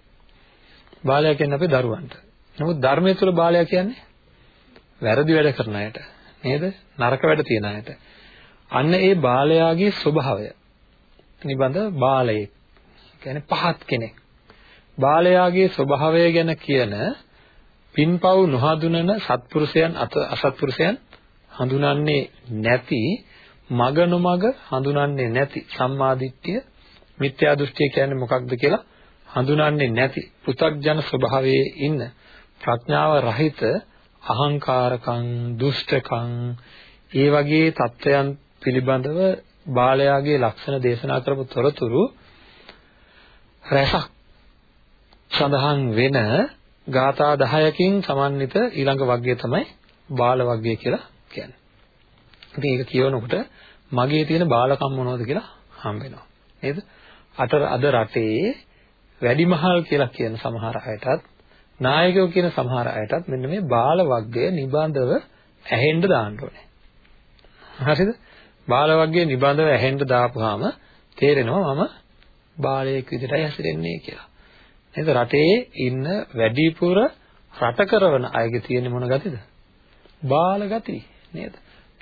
බාලයා කියන්නේ අපේ දරුවන්ට. නමුත් ධර්මයේ තුල බාලයා කියන්නේ වැරදි වැඩ කරන අයට නේද? නරක වැඩ තියන අයට. අන්න ඒ බාලයාගේ ස්වභාවය නිබඳ බාලයෙක්. කියන්නේ පහත් කෙනෙක්. බාලයාගේ ස්වභාවය ගැන කියන පින්පව් නොහඳුනන සත්පුරුෂයන් අසත්පුරුෂයන් හඳුනන්නේ නැති මග නොමග හඳුනන්නේ නැති සම්මාදිට්ඨිය මිත්‍යා දෘෂ්ටිය කියන්නේ මොකක්ද කියලා හඳුනන්නේ නැති පෘථග්ජන ස්වභාවයේ ඉන්න ප්‍රඥාව රහිත අහංකාරකම් දුෂ්ටකම් ඒ වගේ தත්වයන් පිළිබඳව බාලයාගේ ලක්ෂණ දේශනා කරපු තොරතුරු රසක් සඳහන් වෙන ගාථා 10කින් සමන්විත ඊළඟ වර්ගය තමයි බාල වර්ගය කියලා කියන්නේ. ඉතින් ඒක කියවනකොට මගේ තියෙන බාලකම් මොනවද කියලා හම්බ වෙනවා. නේද? අතර අද රටේ වැඩිමහල් කියලා කියන සමහර අයටත් නායකයෝ කියන සමහර අයටත් මෙන්න මේ බාල වර්ගය නිබඳව ඇහෙන්න දාන්න ඕනේ. හරිද? බාල වර්ගය නිබඳව ඇහෙන්න දාපුවාම තේරෙනවා මම බාලයෙක් විදිහටයි හැසිරෙන්නේ කියලා. නේද? රටේ ඉන්න වැඩිපුර රට කරවන අයගේ තියෙන මොන ගතියද? බාල ගති නේද?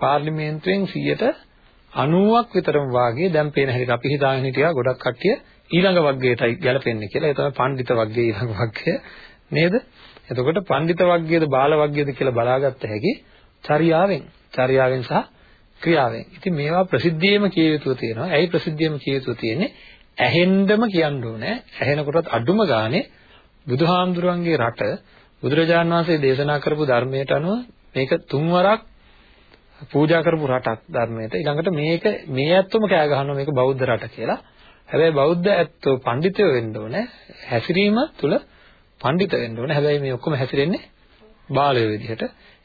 පාර්ලිමේන්තුවෙන් 90ක් විතරම වාගේ දැන් පේන හැටියට අපි හිතාගෙන හිටියා ගොඩක් කට්ටිය ඊළඟ වර්ගයටයි ගැලපෙන්නේ කියලා. ඒ තමයි පඬිත වර්ගයේ ඊළඟ වර්ගය නේද? එතකොට පඬිත වර්ගයේද බාල වර්ගයේද කියලා බලාගත්ත හැකි චර්යාවෙන්. චර්යාවෙන් සහ ක්‍රියාවෙන්. ඉතින් මේවා ප්‍රසිද්ධියේම කිය යුතු තියෙනවා. ඇයි ප්‍රසිද්ධියේම කිය යුතු තියෙන්නේ? ඇහෙන්නම කියන්න ඕනේ. ඇහෙනකොටත් අඩුම ගානේ බුදුහාමුදුරන්ගේ රට බුදුරජාණන් වහන්සේ දේශනා කරපු ධර්මයට අනුව මේක තුන්වරක් පූජා කරපු රටක් ධර්මයට ඊළඟට මේක මේ ඇත්තම කෑ ගහනවා මේක බෞද්ධ රට කියලා. හැබැයි බෞද්ධ ඇත්තෝ පඬිතයෝ වෙන්න ඕනේ. හැසිරීම තුල පඬිත වෙන්න ඕනේ. හැබැයි මේ ඔක්කොම හැසිරෙන්නේ බාලයෝ විදිහට.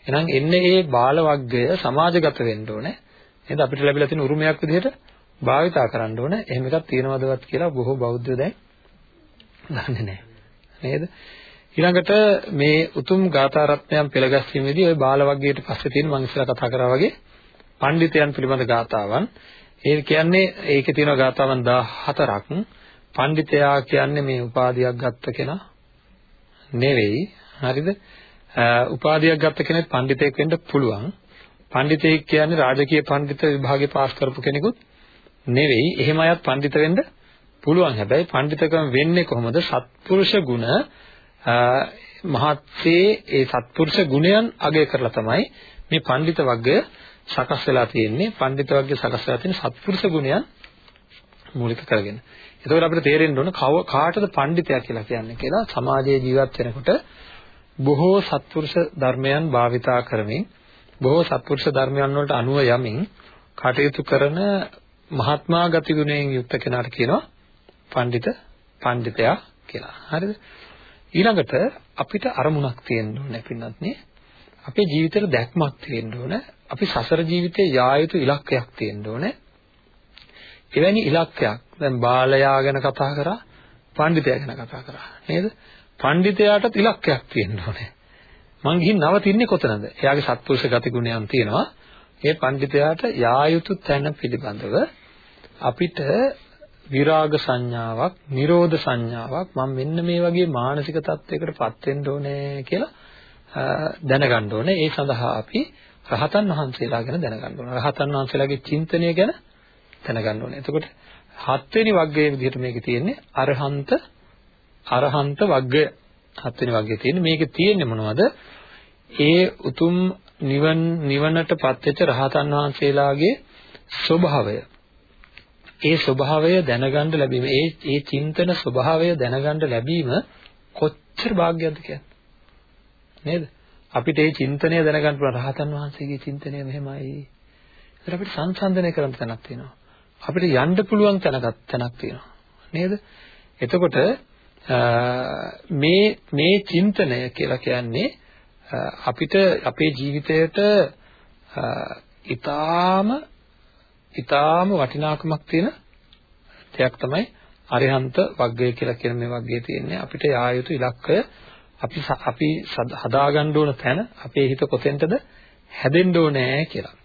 එහෙනම් එන්නේ මේ බාල වර්ගය සමාජගත වෙන්න ඕනේ. නේද අපිට ලැබිලා තියෙන උරුමයක් විදිහට භාවිතා කරන්න ඕනේ. එහෙම එකක් තියෙනවදවත් කියලා බොහෝ බෞද්ධයෝ දැන් දන්නේ නැහැ. නේද? ඊළඟට මේ උතුම් ගාථා රත්නයන් පෙළගැස්වීමේදී ওই බාල වර්ගයට පස්සේ තියෙන මම ඉස්සර කතා කරා වගේ පඬිතයන් පිළිබඳ ගාථාවන්. ඒ කියන්නේ ඒකේ තියෙන ගාථාවන් 14ක් පඬිතයා කියන්නේ මේ උපාධියක් ගත්ත කෙනා නෙවෙයි. හරිද? උපාධියක් ගත්ත කෙනෙක් පඬිතෙක් වෙන්න පුළුවන්. පඬිතෙක් කියන්නේ රාජකීය පඬිත විභාගේ පාස් කරපු කෙනෙකුත් නෙවෙයි. එහෙම අයත් පඬිත වෙන්න පුළුවන්. හැබැයි පඬිතකම වෙන්නේ කොහොමද? සත්පුරුෂ ගුණ මහත්සේ ඒ සත්පුරුෂ ගුණයන් අගය කරලා තමයි මේ පඬිත වර්ගය සකස් වෙලා තියෙන්නේ. පඬිත වර්ගය සකස් වෙලා තියෙන සත්පුරුෂ ගුණයන් මූලික කරගෙන. එතකොට අපිට තේරෙන්න ඕන කාටද පඬිතයා කියලා කියන්නේ කියලා සමාජයේ ජීවත් වෙනකොට බොහෝ සත්පුරුෂ ධර්මයන් භාවිතා කරමින් බොහෝ සත්පුරුෂ ධර්මයන් වලට අනුව යමින් කටයුතු කරන මහත්මා ගති ගුණයෙන් යුක්ත කෙනාට කියනවා පඬිත පඬිතයා කියලා. හරිද? ඊළඟට අපිට අරමුණක් තියෙන්න ඕනේ පින්නත් නේ. අපේ ජීවිතේට දැක්මක් තියෙන්න ඕනේ. අපි සසර ජීවිතේ යා යුතු ඉලක්කයක් තියෙන්න ඕනේ. එවැනි ඉලක්කයක් දැන් බාලයා ගැන කතා කරා, පඬිතයා ගැන කතා කරා නේද? පඬිතයාටත් ඉලක්කයක් තියෙන්න ඕනේ. මං ගිහින් නවතින්නේ කොතනද? එයාගේ සත්පුරුෂ ගති ගුණයන් තියෙනවා. ඒ පඬිතයාට යා යුතු තැන පිළිබඳව අපිට විරාග සංඥාවක්, නිරෝධ සංඥාවක් මම මෙන්න මේ වගේ මානසික තත්වයකටපත් වෙන්න ඕනේ කියලා දැනගන්න ඕනේ. ඒ සඳහා අපි රහතන් වහන්සේලා ගැන දැනගන්න ඕනේ. රහතන් වහන්සේලාගේ චින්තනය ගැන දැනගන්න ඕනේ. එතකොට හත්වෙනි වග්ගයේ විදිහට මේකේ තියෙන්නේ අරහන්ත අරහන්ත වග්ගය. හත්වෙනි වග්ගයේ තියෙන්නේ මේකේ තියෙන්නේ මොනවද? ඒ උතුම් නිවන නිවනටපත් වෙච්ච රහතන් වහන්සේලාගේ ස්වභාවය ඒ ස්වභාවය දැනගන්න ලැබීම ඒ ඒ චින්තන ස්වභාවය දැනගන්න ලැබීම කොච්චර වාග්යක්ද කියන්නේ? නේද? අපිට ඒ චින්තනය දැනගන්න පුළුවන්. රහතන් වහන්සේගේ චින්තනය මෙහෙමයි. ඒත් අපිට සංසන්දනය කරන්න තැනක් තියෙනවා. අපිට යන්න පුළුවන් තැනක් තැනක් තියෙනවා. නේද? එතකොට මේ මේ චින්තනය කියලා කියන්නේ අපිට අපේ ජීවිතයට ඊටාම ඊටාම වටිනාකමක් තියෙන දෙයක් තමයි අරිහන්ත වග්ගය කියලා කියන මේ වග්ගයේ තියෙන්නේ අපිට යා යුතු ඉලක්කය අපි අපි හදාගන්න ඕන තැන අපේ හිත කොතෙන්ටද හැදෙන්න ඕනේ කියලා.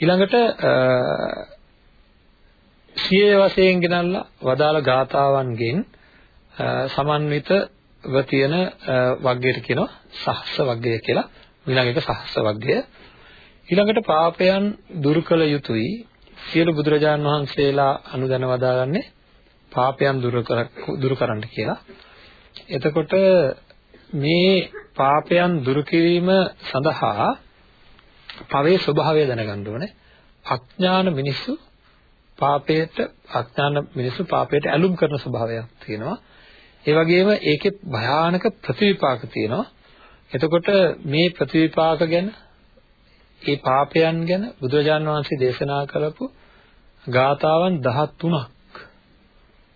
ඊළඟට සිය වශයෙන් ගෙනල්ලා වදාළ ගාතාවන්ගෙන් සමන්විතව තියෙන වග්ගයට කියනවා සහස්ස වග්ගය කියලා. ඊළඟ එක සහස්ස වග්ගය. ඊළඟට පාපයන් දුරු කළ යුතුයි. සියලු බුදුරජාන් වහන්සේලා අනුදැන වදාගන්නේ පාපයන් දුරු කරන්න කියලා. එතකොට මේ පාපයන් දුරු කිරීම සඳහා පවේ ස්වභාවය දැනගන්න ඕනේ. අඥාන මිනිස්සු පාපයට අඥාන මිනිස්සු පාපයට ඇලුම් කරන ස්වභාවයක් තියෙනවා. ඒ වගේම ඒකේ භයානක ප්‍රතිවිපාක තියෙනවා. එතකොට මේ ප්‍රතිවිපාක ගැන ඒ පාපයන් ගැන බුදුරජාන් වහන්සේ දේශනා කරපු ගාතාවන් 13ක්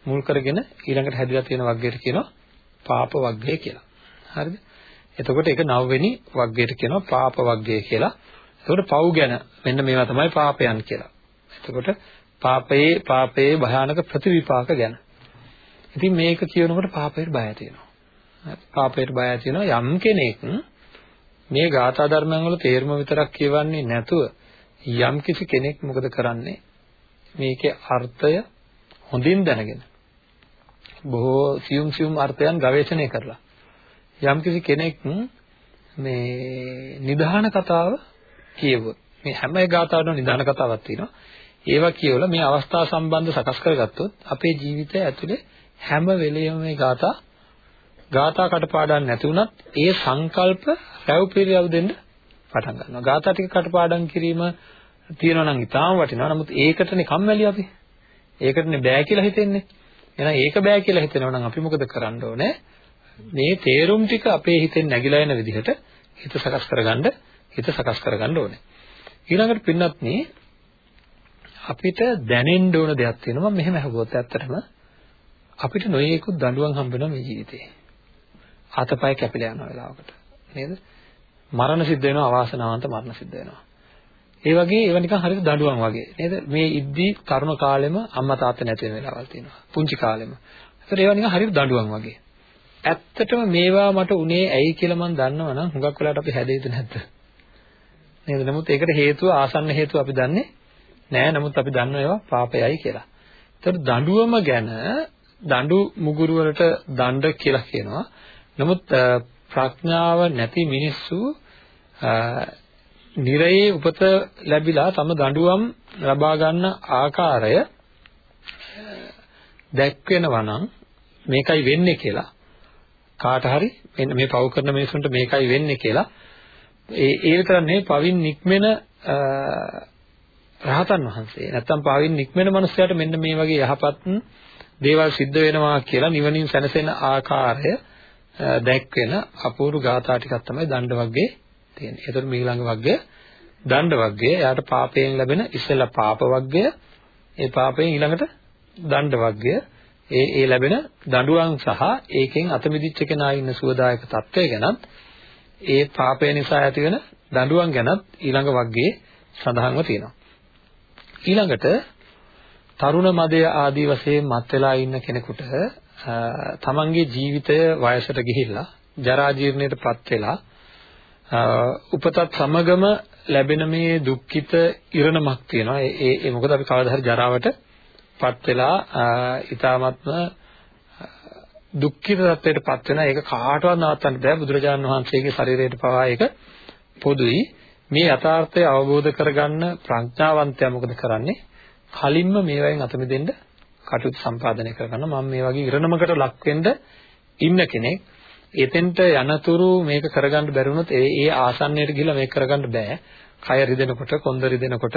මුල් කරගෙන ඊළඟට හැදිලා තියෙන වග්ගයට කියනවා පාප වග්ගය කියලා. හරිද? එතකොට ඒක නවවෙනි වග්ගයට කියනවා පාප වග්ගය කියලා. එතකොට පව් ගැන මෙන්න මේවා තමයි පාපයන් කියලා. එතකොට පාපයේ පාපයේ භයානක ප්‍රතිවිපාක ගැන. ඉතින් මේක කියනකොට පාපයට බය තියෙනවා. පාපයට බය තියෙනවා යම් කෙනෙක් මේ ගාථා ධර්මයන් වල තේරුම විතරක් කියවන්නේ නැතුව යම් කිසි කෙනෙක් මොකද කරන්නේ? මේකේ අර්ථය හොඳින් දැනගෙන බොහෝ සියුම් සියුම් අර්ථයන් ගවේෂණය කරලා යම් කිසි කෙනෙක් මේ නිධාන කතාව කියවුවොත් මේ හැම ගාථාවකම නිධාන කතාවක් තියෙනවා. ඒවා කියවලා මේ අවස්ථා සම්බන්ධ සකස් කරගත්තොත් අපේ ජීවිතය ඇතුලේ හැම වෙලෙම මේ ගාථා ගාථා කටපාඩම් නැති වුණත් ඒ සංකල්ප රැව් පිළියව් දෙන්න පටන් ගන්නවා. ගාථා ටික කටපාඩම් කිරීම තියෙනවා නම් ඉතාම වටිනවා. නමුත් ඒකටනේ කම්මැලි අපි. ඒකටනේ බෑ කියලා හිතෙන්නේ. එහෙනම් ඒක බෑ කියලා හිතනවා නම් අපි මොකද කරන්න ඕනේ? මේ තේරුම් ටික අපේ හිතෙන් නැగిලා එන විදිහට හිත සකස් කරගන්න හිත සකස් කරගන්න ඕනේ. ඊළඟට පින්නත් අපිට දැනෙන්න ඕන දෙයක් තියෙනවා මෙහෙම අහුවොත් ඇත්තටම අපිට නොයේකුත් දඬුවම් හම්බ වෙනවා මේ ජීවිතේ. අතපය කැපිලා යන වෙලාවකට නේද? මරණ සිද්ධ වෙනවා අවාසනාවන්ත මරණ සිද්ධ වෙනවා. ඒ වගේ ඒවා නිකන් හරියට දඬුවම් වගේ නේද? මේ ඉද්දි තරුණ කාලෙම අම්මා තාත්තා නැති වෙන වෙලාවල් තියෙනවා. පුංචි කාලෙම. ඒතර ඒවා නිකන් හරියට දඬුවම් වගේ. ඇත්තටම මේවා මට උනේ ඇයි කියලා මම දන්නවනම් හුඟක් වෙලාවට අපි හැදෙයිද නැද්ද? නේද? නමුත් ඒකට හේතුව ආසන්න හේතුව අපි දන්නේ නෑ. නමුත් අපි දන්නවා ඒවා පාපයයි කියලා. ඒතර දඬුවම ගැන දඬු මුගුරු වලට දණ්ඩ කියලා කියනවා. නමුත් ප්‍රඥාව නැති මිනිස්සු නිරයේ උපත ලැබිලා තම දඬුවම් ලබා ගන්න ආකාරය දැක්වෙනවා නම් මේකයි වෙන්නේ කියලා. කාට හරි මෙන්න මේ පව් කරන මිනිසුන්ට මේකයි වෙන්නේ කියලා. ඒ ඒ විතරනේ පවින් නික්මෙන රහතන් වහන්සේ. නැත්තම් පවින් නික්මෙන මනුස්සයාට මෙන්න මේ වගේ යහපත් දේවල් සිද්ධ වෙනවා කියලා නිවනින් සැනසෙන ආකාරය දැක්වෙන අපූර්ව ගාථා ටිකක් තමයි දණ්ඩ වර්ගයේ තියෙන්නේ. ඒතර මීළඟ වර්ගය දණ්ඩ වර්ගය. එයාට පාපයෙන් ලැබෙන ඉස්සෙල්ලා පාප වර්ගය, ඒ පාපයෙන් ඊළඟට දණ්ඩ වර්ගය. ඒ ඒ ලැබෙන දඬුවම් සහ ඒකෙන් අත මිදිච්ච කෙනා ඉන්න සුවදායක తත්වය ගැනත් ඒ පාපය නිසා ඇතිවෙන දඬුවම් ගැනත් ඊළඟ වර්ගයේ සඳහන්ව තියෙනවා. ඊළඟට තරුණ මදය ආදී වශයෙන් මත් වෙලා ඉන්න කෙනෙකුට තමන්ගේ ජීවිතය වයසට ගිහිල්ලා ජරා ජීර්ණයටපත් වෙලා උපතත් සමගම ලැබෙන මේ දුක්ඛිත ඉරණමක් තියෙනවා. ඒ ඒ මොකද අපි කවදා හරි ජරාවටපත් වෙලා ඊ타මත්ම දුක්ඛිත තත්ත්වයටපත් වෙනවා. ඒක කාටවත් නවත්තන්න බෑ. බුදුරජාණන් වහන්සේගේ ශරීරයට පවා ඒක පොදුයි. මේ යථාර්ථය අවබෝධ කරගන්න ප්‍රඥාවන්තයා මොකද කරන්නේ? කලින්ම මේවායින් අත මෙදෙන්න කටයුතු සම්පාදනය කරගන්න මම මේ වගේ ඉරණමකට ලක් වෙන්න ඉන්න කෙනෙක් එතෙන්ට යනතුරු මේක කරගන්න බැරි වුණොත් ඒ ඒ ආසන්නයට ගිහිල්ලා මේක කරගන්න බෑ. කය රිදෙනකොට, කොන්ද රිදෙනකොට,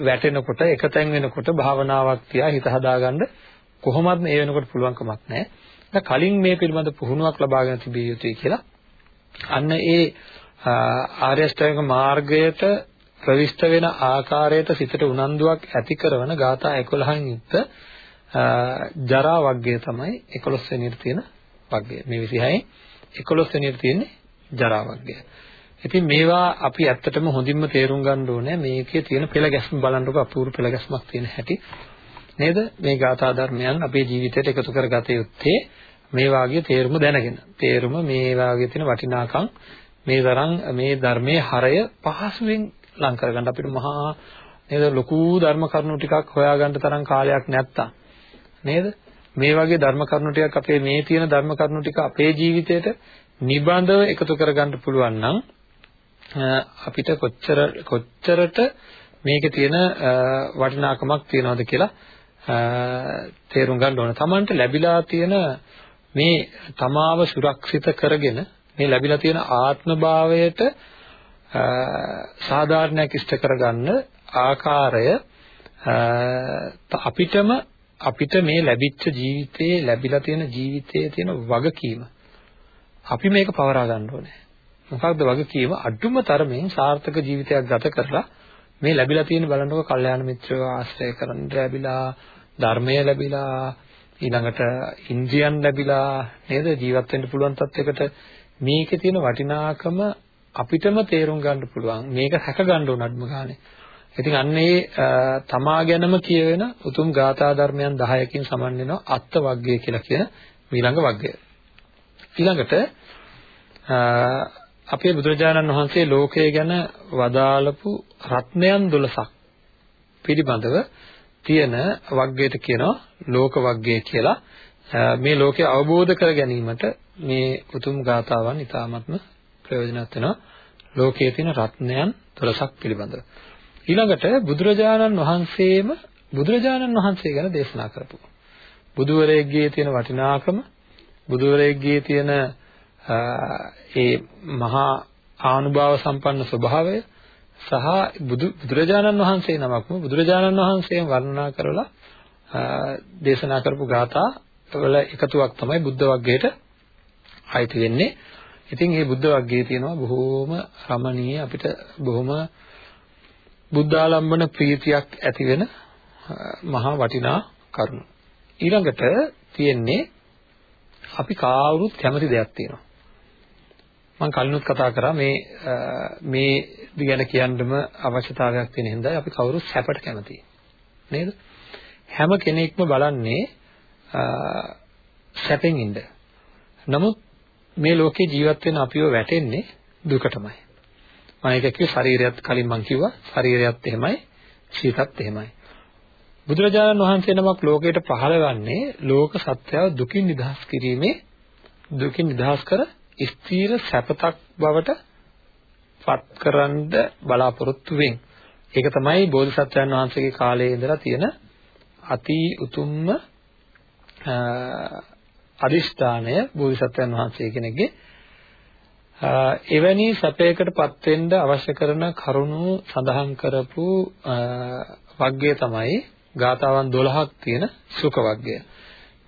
වැටෙනකොට, එකතෙන් වෙනකොට භාවනාවක් තියා හිත හදාගන්න කොහොමත් මේ වෙනකොට පුළුවන් කමක් නැහැ. කලින් මේ පිළිබඳ පුහුණුවක් ලබාගෙන තිබිය යුතුයි කියලා අන්න ඒ ආර්ය අෂ්ටාංග මාර්ගයට ප්‍රවිෂ්ඨ වෙන ආකාරයට සිතට උනන්දුවක් ඇති කරන ગાථා 11න් යුක්ත ජරා වර්ගය තමයි 11 වෙනියට තියෙන වර්ගය. මේ 26න් 11 වෙනියට තියෙන්නේ ජරා වර්ගය. ඉතින් මේවා අපි ඇත්තටම හොඳින්ම තේරුම් ගන්න ඕනේ මේකේ තියෙන පෙළ ගැස්ම බලන්නකො අපූර්ව පෙළ ගැස්මක් තියෙන හැටි. නේද? මේ ગાථා ධර්මයන් අපේ ජීවිතයට එකතු කරගත යුත්තේ මේ වාගේ තේරුම දැනගෙන. තේරුම මේ වාගේ තියෙන වටිනාකම් මේ තරම් මේ ධර්මයේ හරය පහසුවෙන් ලං කරගන්න අපිට මහා නේද? ලොකු ධර්ම කරුණු ටිකක් හොයාගන්න තරම් කාලයක් නැත්තම් නේද? මේ වගේ ධර්ම කරුණු ටිකක් අපේ මේ තියෙන ධර්ම කරුණු ටික අපේ ජීවිතයට නිබඳව එකතු කරගන්න පුළුවන් නම් අපිට කොච්චර කොච්චරට මේකේ තියෙන වටිනාකමක් තියනවද කියලා තේරුම් ගන්න ඕන. Tamanට ලැබිලා තියෙන මේ තමාව සුරක්ෂිත කරගෙන මේ ලැබිලා තියෙන ආත්ම භාවයට සාධාරණයක් ඉෂ්ට කරගන්න ආකාරය අපිටම අපිට මේ ලැබිච්ච ජීවිතයේ ලැබිලා තියෙන ජීවිතයේ තියෙන වගකීම අපි මේක පවරා ගන්න ඕනේ. මොකක්ද වගකීම? අඩුම තරමින් සාර්ථක ජීවිතයක් ගත කරලා මේ ලැබිලා තියෙන බලන්නකො කල්යාණ මිත්‍රව ආශ්‍රය කරන් ලැබිලා ධර්මය ලැබිලා ඊළඟට ඉන්ද්‍රියන් ලැබිලා නේද ජීවත් වෙන්න පුළුවන් තත්යකට මේකේ තියෙන වටිනාකම අපිටම තේරුම් ගන්න පුළුවන්. මේක හැක ගන්න ඕන අඩුම ගානේ. ඉතින් අන්න ඒ තමා ගැනම කියවෙන උතුම් ගාථා ධර්මයන් 10කින් සමන් වෙනවා අත්ත වග්ගය කියලා කියන ඊළඟ වග්ගය. ඊළඟට අපේ බුදුරජාණන් වහන්සේ ලෝකය ගැන වදාළපු රත්නයන් 12ක් පිළිබඳව තියෙන වග්ගයට කියනවා ලෝක වග්ගය කියලා. මේ ලෝකය අවබෝධ කර ගැනීමට මේ උතුම් ගාථාවන් ඉතාමත්ම ප්‍රයෝජනවත් වෙනවා. ලෝකයේ තියෙන රත්නයන් 12ක් පිළිබඳව. ඊළඟට බුදුරජාණන් වහන්සේම බුදුරජාණන් වහන්සේ ගැන දේශනා කරපු බුදුවරයෙක්ගේ තියෙන වටිනාකම බුදුවරයෙක්ගේ තියෙන ඒ මහා ආනුභාව සම්පන්න ස්වභාවය සහ බුදු බුදුරජාණන් වහන්සේ නමක්ම බුදුරජාණන් වහන්සේම වර්ණනා කරලා දේශනා කරපු ගාථා වල එකතුවක් තමයි බුද්ධ වග්ගයට අයිති වෙන්නේ. ඉතින් මේ බුද්ධ වග්ගයේ තියෙනවා බොහෝම රමණීය අපිට බොහොම බුද්ධාලම්බන ප්‍රීතියක් ඇති වෙන මහා වටිනා කරුණු. ඊළඟට තියෙන්නේ අපි කාවුරුත් කැමති දෙයක් තියෙනවා. මම කලිනුත් කතා කරා මේ මේ ගැන කියන්නම අවශ්‍යතාවයක් තියෙන හින්දා අපි කවුරුත් සැපට කැමතියි. නේද? හැම කෙනෙක්ම බලන්නේ සැපෙන් ඉන්න. නමුත් මේ ලෝකේ ජීවත් වෙන අපිව වැටෙන්නේ දුකටමයි. මම ඒක කිව්ව ශරීරයත් කලින් මම කිව්වා ශරීරයත් එහෙමයි සිතත් එහෙමයි. බුදුරජාණන් වහන්සේ නමක් ලෝකයට පහළ වන්නේ ලෝක සත්‍යව දුකින් නිදහස් කිරීමේ දුකින් නිදහස් කර ස්ථීර සැපතක් බවට පත්කරන්න බලාපොරොත්තු වෙන්. ඒක තමයි බෝධිසත්වයන් වහන්සේගේ කාලයේ ඉඳලා තියෙන අති උතුම්ම අදිෂ්ඨානය බෝධිසත්වයන් වහන්සේ කෙනෙක්ගේ එවැනි සැපයකටපත් වෙන්න අවශ්‍ය කරන කරුණු සඳහන් කරපු වග්ගය තමයි ගාතාවන් 12ක් තියෙන සුඛ වග්ගය.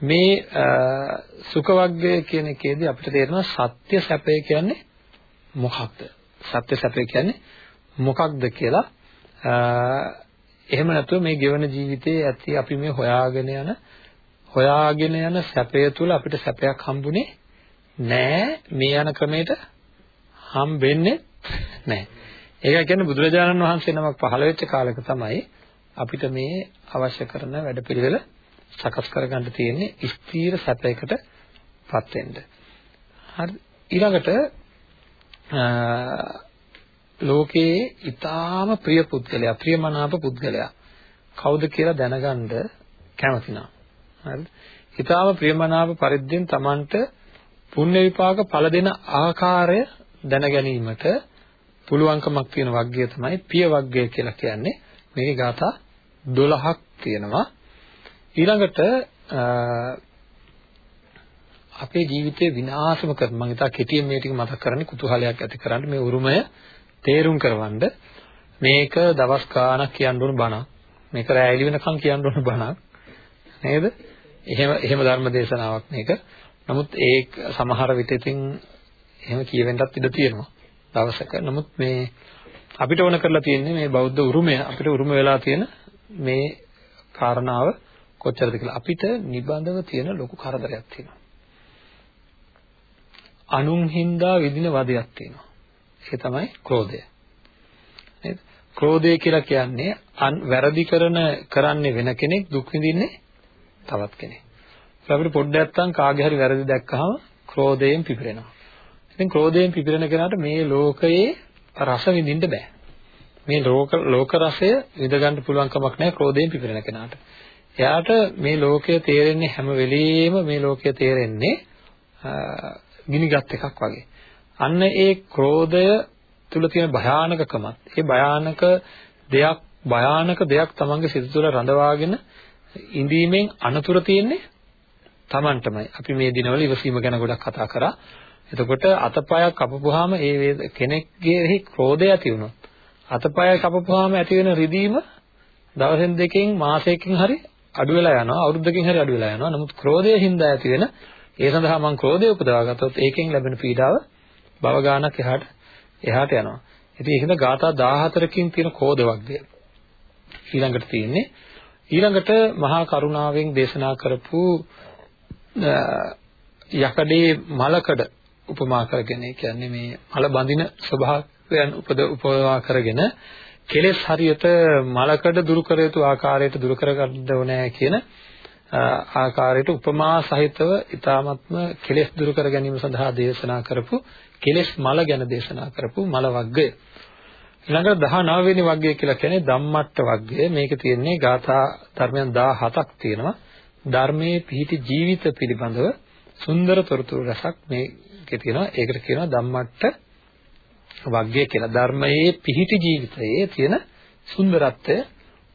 මේ සුඛ වර්ගය කියන එකේදී අපිට තේරෙනවා සත්‍ය සැපය කියන්නේ මොකක්ද? සත්‍ය සැපය කියන්නේ මොකක්ද කියලා එහෙම නැතුව මේ ගෙවන ජීවිතයේ ඇති අපි මේ හොයාගෙන යන හොයාගෙන යන සැපය තුල අපිට සැපයක් හම්බුනේ නෑ මේ යන ක්‍රමයට හම්බෙන්නේ නෑ. ඒක කියන්නේ බුදුරජාණන් වහන්සේ නමක් පහළ වෙච්ච කාලෙක තමයි අපිට මේ අවශ්‍ය කරන වැඩපිළිවෙල සකස් කරගන්න තියෙන්නේ ස්ථීර සැපයකටපත් වෙන්න. හරි ඊළඟට ලෝකයේ ඊටාම ප්‍රිය පුද්ගලයා ප්‍රියමනාප පුද්ගලයා කවුද කියලා දැනගන්න කැමති නම් හරිද? ඊටාම ප්‍රියමනාප පරිද්දෙන් Tamanට පුණ්‍ය විපාක ඵල දෙන ආකාරය දැන ගැනීමට පුළුවන්කමක් තියෙන වග්ගය තමයි පිය වග්ගය කියලා කියන්නේ. මේකේ ગાථා 12ක් තියෙනවා. ඊළඟට අපේ ජීවිතේ විනාශම කර මම ඉතා කෙටියෙන් මේ ටික මතක් කරන්නේ කුතුහලයක් ඇති කරන්න මේ උරුමය තේරුම් කරවන්න මේක දවස් ගාණක් කියන්න ඕන බණක් මේක රැයිලි වෙනකන් කියන්න ඕන බණක් නේද එහෙම එහෙම ධර්ම දේශනාවක් මේක නමුත් ඒ සමහර විට ඉතින් එහෙම කියවෙන්නත් ඉඩ තියෙනවා දවසක නමුත් මේ අපිට ඕන කරලා තියෙන්නේ මේ බෞද්ධ උරුමය අපිට උරුම වෙලා තියෙන මේ කාරණාව කොච්චරද කියලා අපිට නිබඳව තියෙන ලොකු කරදරයක් තියෙනවා. අනුන් හින්දා විඳින වදයක් තියෙනවා. ඒ තමයි ක්‍රෝධය. නේද? ක්‍රෝධය කියලා කියන්නේ වැරදි කරන කරන්නේ වෙන කෙනෙක් දුක් විඳින්නේ තවත් කෙනෙක්. අපිට පොඩ්ඩක් නැත්තම් කාගේ හරි වැරදි දැක්කහම ක්‍රෝධයෙන් පිපිරෙනවා. ඉතින් ක්‍රෝධයෙන් පිපිරෙන කෙනාට මේ ලෝකයේ රස විඳින්න බෑ. මේ ලෝක ලෝක රසය විඳ ගන්න පුළුවන් කමක් නැහැ ක්‍රෝධයෙන් පිපිරෙන කෙනාට. එයාට මේ ලෝකය තේරෙන්නේ හැම වෙලෙම මේ ලෝකය තේරෙන්නේ ගිනිගත් එකක් වගේ. අන්න ඒ ක්‍රෝධය තුල තියෙන භයානකකමත් ඒ භයානක දෙයක් භයානක දෙයක් තමන්ගේ සිත තුළ රඳවාගෙන ඉඳීමෙන් අනතුරු තියෙන්නේ තමන්ටමයි. අපි මේ දිනවල ඉවසීම ගැන ගොඩක් කතා කරා. එතකොට අතපයක් කපපුවාම ඒ කෙනෙක්ගේ ක්‍රෝධය ඇති වුණොත් අතපය කපපුවාම ඇති වෙන රිදීම දවසෙන් දෙකකින් මාසයකින් හරි අඩු වෙලා යනවා අවුරුද්දකින් හරි අඩු වෙලා යනවා නමුත් ක්‍රෝධයෙන් හින්දා ඇති වෙන ඒ සඳහා මම ක්‍රෝධය උපදවා ගත්තොත් ඒකෙන් ලැබෙන පීඩාව භව ගානක් එහාට එහාට යනවා ඉතින් ඒකද ගාථා 14කින් තියෙන කෝධ වර්ගය ඊළඟට තියෙන්නේ ඊළඟට මහා කරුණාවෙන් දේශනා කරපු යකඩේ මලකඩ උපමා කරගෙන ඒ කියන්නේ මේ මල බඳින ස්වභාවයන් උපද උපමා කරගෙන කෙලෙස් හරියට මලකඩ දුරු කර යුතු ආකාරයට දුරු කර ගන්න ඕනේ කියන ආකාරයට උපමා සහිතව ඊ타මත්ම කෙලෙස් දුරු කර ගැනීම සඳහා දේශනා කරපු කෙලෙස් මල ගැන දේශනා කරපු මල වර්ගය ඊළඟට 19 වෙනි වර්ගය කියලා කියන්නේ ධම්මට්ට වර්ගය මේක තියෙන්නේ ගාථා ධර්මයන් 17ක් තියෙනවා ධර්මයේ පිහිටි ජීවිත පිළිබඳව සුන්දර තොරතුරු රසක් මේකේ තියෙනවා. ඒකට කියනවා ධම්මට්ට වග්ගය කියලා. ධර්මයේ පිහිටි ජීවිතයේ තියෙන සුන්දරත්වය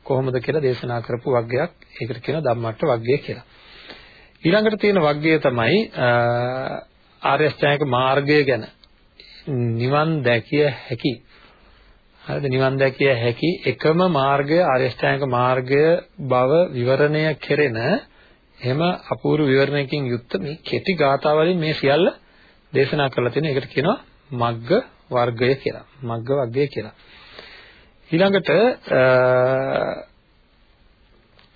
කොහොමද කියලා දේශනා කරපු වග්ගයක්. ඒකට කියනවා ධම්මට්ට වග්ගය කියලා. ඊළඟට තියෙන වග්ගය තමයි ආර්ය අෂ්ටාංගික මාර්ගය ගැන නිවන් දැකිය හැකි හරිද නිවන් දැකිය හැකි එකම මාර්ගය ආර්ය අෂ්ටාංගික මාර්ගය බව විවරණය කෙරෙන එහෙම අපූර්ව විවරණයකින් යුක්ත මේ කෙටි ගාථා වලින් මේ සියල්ල දේශනා කරලා තියෙන එකට කියනවා මග්ග වර්ගය කියලා. මග්ග වර්ගය කියලා. ඊළඟට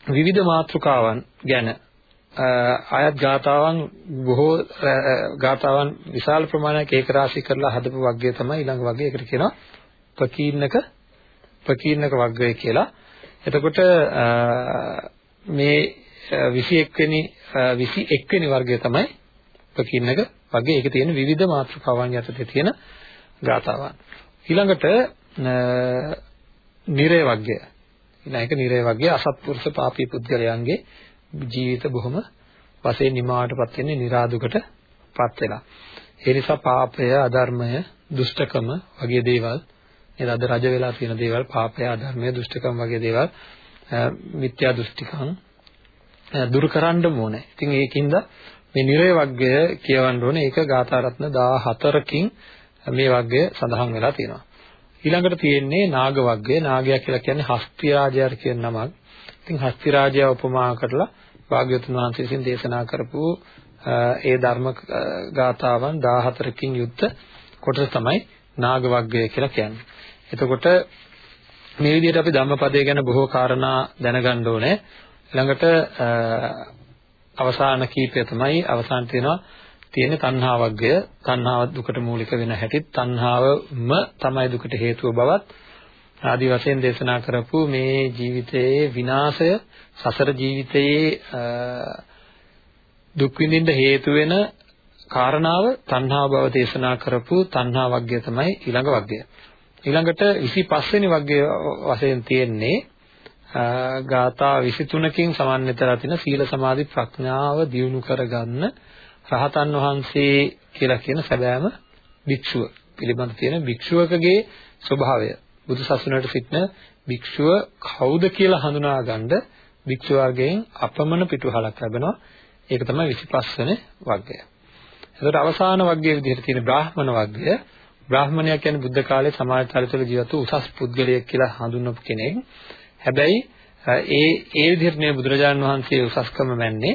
විවිධ මාතෘකාවන් ගැන ආයත් ගාතාවන් බොහෝ ගාතාවන් විශාල ප්‍රමාණයක් ඒක රාශි කරලා හදපු වර්ගය තමයි ඊළඟ වර්ගය. ඒකට කියනවා ප්‍රකීර්ණක ප්‍රකීර්ණක වර්ගය කියලා. එතකොට මේ 21 වෙනි 21 වෙනි වර්ගය තමයි ප්‍රකීර්ණක වගේ ඒකේ තියෙන විවිධ මාතෘකාවන් යටතේ තියෙන ගාතාවන්. ඊළඟට නිරය වර්ගය. ඊළඟ නිරය වර්ගය අසත්පුරුෂ පාපී පුද්ගලයන්ගේ ජීවිත බොහොම වශයෙන් නිමාවටපත් වෙන්නේ નિરાදුකටපත් වෙලා. ඒ නිසා පාපය, අධර්මය, දුෂ්ටකම වගේ දේවල් නේද අද රජ වෙලා තියෙන දේවල් පාපය, අධර්මය, දුෂ්ටකම වගේ දේවල් මිත්‍යා දෘෂ්ටිකම් දුරු කරන්න ඕනේ. ඉතින් ඒකින්ද මේ නිරය වර්ගය කියවන්න ඕනේ. ඒක ගාථා රත්න 14කින් මේ වර්ගය සඳහන් වෙලා තියෙනවා. ඊළඟට තියෙන්නේ නාග වර්ගය. නාගයා කියලා කියන්නේ හස්ති රාජයාට කියන නමක්. ඉතින් හස්ති රාජයා උපමා කරලා භාග්‍යවතුන් වහන්සේ විසින් දේශනා කරපු ඒ ධර්ම ගාථාවන් 14කින් යුක්ත කොටස තමයි නාග වර්ගය කියලා කියන්නේ. එතකොට මේ විදිහට අපි ධම්මපදයේ ගැන බොහෝ කාරණා දැනගන්න ඕනේ. ඊළඟට අවසාන කීපය තමයි අවසාන තියෙනවා තියෙන තණ්හා වර්ගය තණ්හාව දුකට මූලික වෙන හැටිත් තණ්හාවම තමයි දුකට හේතුව බවත් ආදි වශයෙන් දේශනා කරපු මේ ජීවිතයේ විනාශය සසර ජීවිතයේ දුක් විඳින්න හේතු වෙන කාරණාව තණ්හා බව දේශනා කරපු තණ්හා වර්ගය තමයි ඊළඟ වර්ගය. ඊළඟට 25 වෙනි වර්ගය වශයෙන් තියෙන්නේ ගාථා 23කින් සමන්විතලා තියෙන සීල සමාධි ප්‍රඥාව දියුණු කරගන්න රහතන් වහන්සේ කියලා කියන සැබෑම භික්ෂුව. පිළිබඳ තියෙන භික්ෂුවකගේ ස්වභාවය. බුදු සසුනට සිටින භික්ෂුව කවුද කියලා හඳුනා ගන්න භික්ෂු වර්ගයෙන් අපමණ පිටුහලක් ලැබෙනවා. ඒක තමයි 25 වෙනි වර්ගය. එතකොට අවසාන වර්ගයේ විදිහට තියෙන බ්‍රාහ්මණ වර්ගය බ්‍රාහ්මණයා කියන්නේ බුද්ධ කාලයේ සමාජ චරිතවල ජීවත් වූ උසස් පුද්ගලයෙක් කියලා හඳුන්වපු කෙනෙක්. හැබැයි ඒ ඒ විදිහට මේ බුදුරජාණන් වහන්සේ උසස්කම මැන්නේ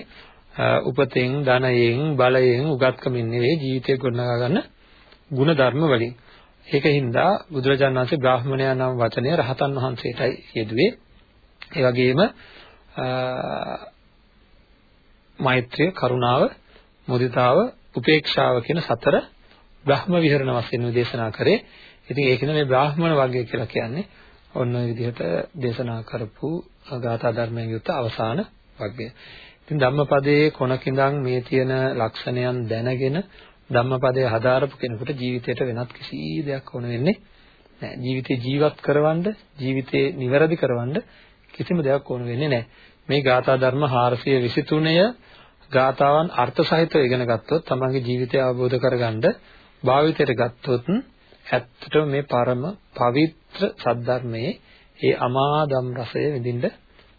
උපතෙන් ධනයෙන් බලයෙන් උගත්කමින් නෙවෙයි ජීවිතය ගොඩනගා ගන්න ගුණ ධර්ම වලින්. ඒකින්ද බුදුරජාණන් වහන්සේ බ්‍රාහ්මණයා නම් වචනය රහතන් වහන්සේටයි යෙදුවේ. ඒ වගේම මෛත්‍රිය, කරුණාව, මුදිතාව, උපේක්ෂාව කියන සතර බ්‍රහ්ම විහරණ වශයෙන් දේශනා කරේ. ඉතින් ඒකින මේ බ්‍රාහ්මණ වර්ගය කියලා කියන්නේ ඔන්න ඔය විදිහට දේශනා කරපු ගාථා ධර්මයෙන් යුත් අවසාන වර්ගය. ඉතින් ධම්මපදයේ කොනකින්දන් මේ තියෙන ලක්ෂණයන් දැනගෙන ධම්මපදයේ හදාරපු කෙනෙකුට ජීවිතේට වෙනත් කිසි දෙයක් ඕන වෙන්නේ නෑ. ජීවිතේ ජීවත් කරවන්න, ජීවිතේ නිවැරදි කරවන්න කිසිම දෙයක් ඕන වෙන්නේ නෑ. මේ ගාථා ධර්ම 423 ගාථාවන් අර්ථ සහිතව ඉගෙන ගත්තොත් තමන්ගේ ජීවිතය අවබෝධ කරගන්න භාවිතයට ගත්තොත් ඇත්තටම මේ පරම පවිත්‍ර සද්ධර්මයේ ඒ අමාදම් රසය විඳින්න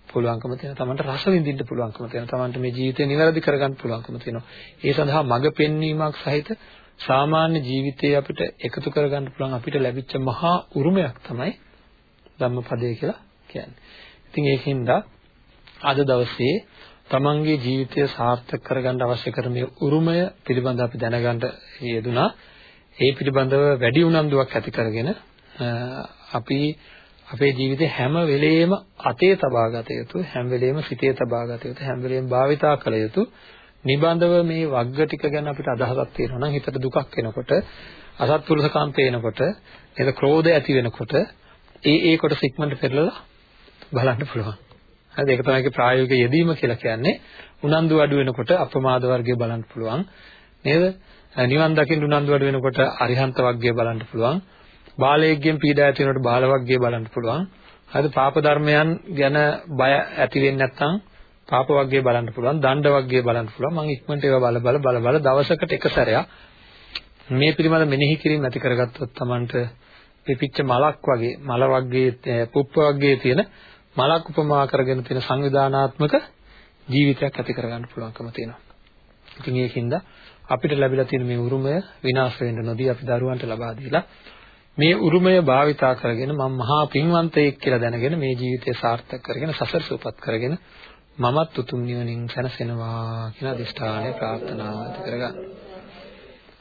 පුළුවන්කම තියෙනවා. තමන්ට රස විඳින්න පුළුවන්කම තියෙනවා. තමන්ට මේ ජීවිතය නිවැරදි කරගන්න පුළුවන්කම තියෙනවා. ඒ සඳහා මඟ පෙන්වීමක් සහිත සාමාන්‍ය ජීවිතයේ අපිට එකතු කරගන්න පුළුවන් අපිට ලැබිච්ච මහා උරුමයක් තමයි ධම්මපදය කියලා කියන්නේ. ඉතින් ඒකින්ද අද දවසේ තමන්ගේ ජීවිතය සාර්ථක කරගන්න අවශ්‍ය කරන මේ උරුමය පිළිබඳව අපි දැනගන්න යෙදුනා. ඒ පිළිබඳව වැඩි උනන්දුවක් ඇති කරගෙන අපි අපේ ජීවිතේ හැම වෙලෙම අතේ තබා ගත යුතු හැම වෙලෙම සිතේ තබා ගත යුතු හැම වෙලෙම භාවිතා කළ යුතු නිබඳව මේ වග්ග ටික ගැන අපිට අදහසක් තියෙනවා නම් හිතට දුකක් එනකොට අසත්පුරුෂකම් පේනකොට එද ක්‍රෝධය ඇති වෙනකොට ඒ ඒ කොටස ඉක්මනට පෙරලලා බලන්න පුළුවන්. හරිද? ඒක තමයි ප්‍රායෝගික යෙදීම කියලා කියන්නේ. උනන්දු අඩු වෙනකොට අප්‍රමාද වර්ගය බලන්න පුළුවන්. නේද? නිවන් දකින්න උනන්දු අඩු වෙනකොට අරිහන්ත වර්ගය බලන්න පුළුවන්. බාලයෙක්ගෙන් පීඩා ඇති වෙනකොට බාල වර්ගය බලන්න පුළුවන්. හරිද? පාප ධර්මයන් ගැන බය ඇති වෙන්නේ නැත්නම් පාප වර්ගය බලන්න පුළුවන්. දණ්ඩ වර්ගය බලන්න පුළුවන්. මම ඉක්මනට ඒවා බල බල බල බල දවසකට එක සැරයක් මේ පිළිබඳ මෙනෙහි කිරීම ඇති කරගත්තොත් Tamanට පිපිච්ච මලක් වගේ මල වර්ගයේ පුප්ප වර්ගයේ තියෙන මලක් උපමා කරගෙන තියෙන සංවිධානාත්මක ජීවිතයක් ඇති කරගන්න පුළුවන්කම තියෙනවා. ඉතින් ඒකින්ද අපිට ලැබිලා තියෙන මේ උරුමය විනාශ වෙන්න නොදී අපි දරුවන්ට ලබා දීලා මේ උරුමය භාවිතා කරගෙන මම මහා පින්වන්තයෙක් කියලා දැනගෙන මේ ජීවිතය සාර්ථක කරගෙන සසර සූපත් කරගෙන මමත් උතුම් නිවනින් සැනසෙනවා කියන අදිෂ්ඨානය ප්‍රාර්ථනා ඇති කරගන්න.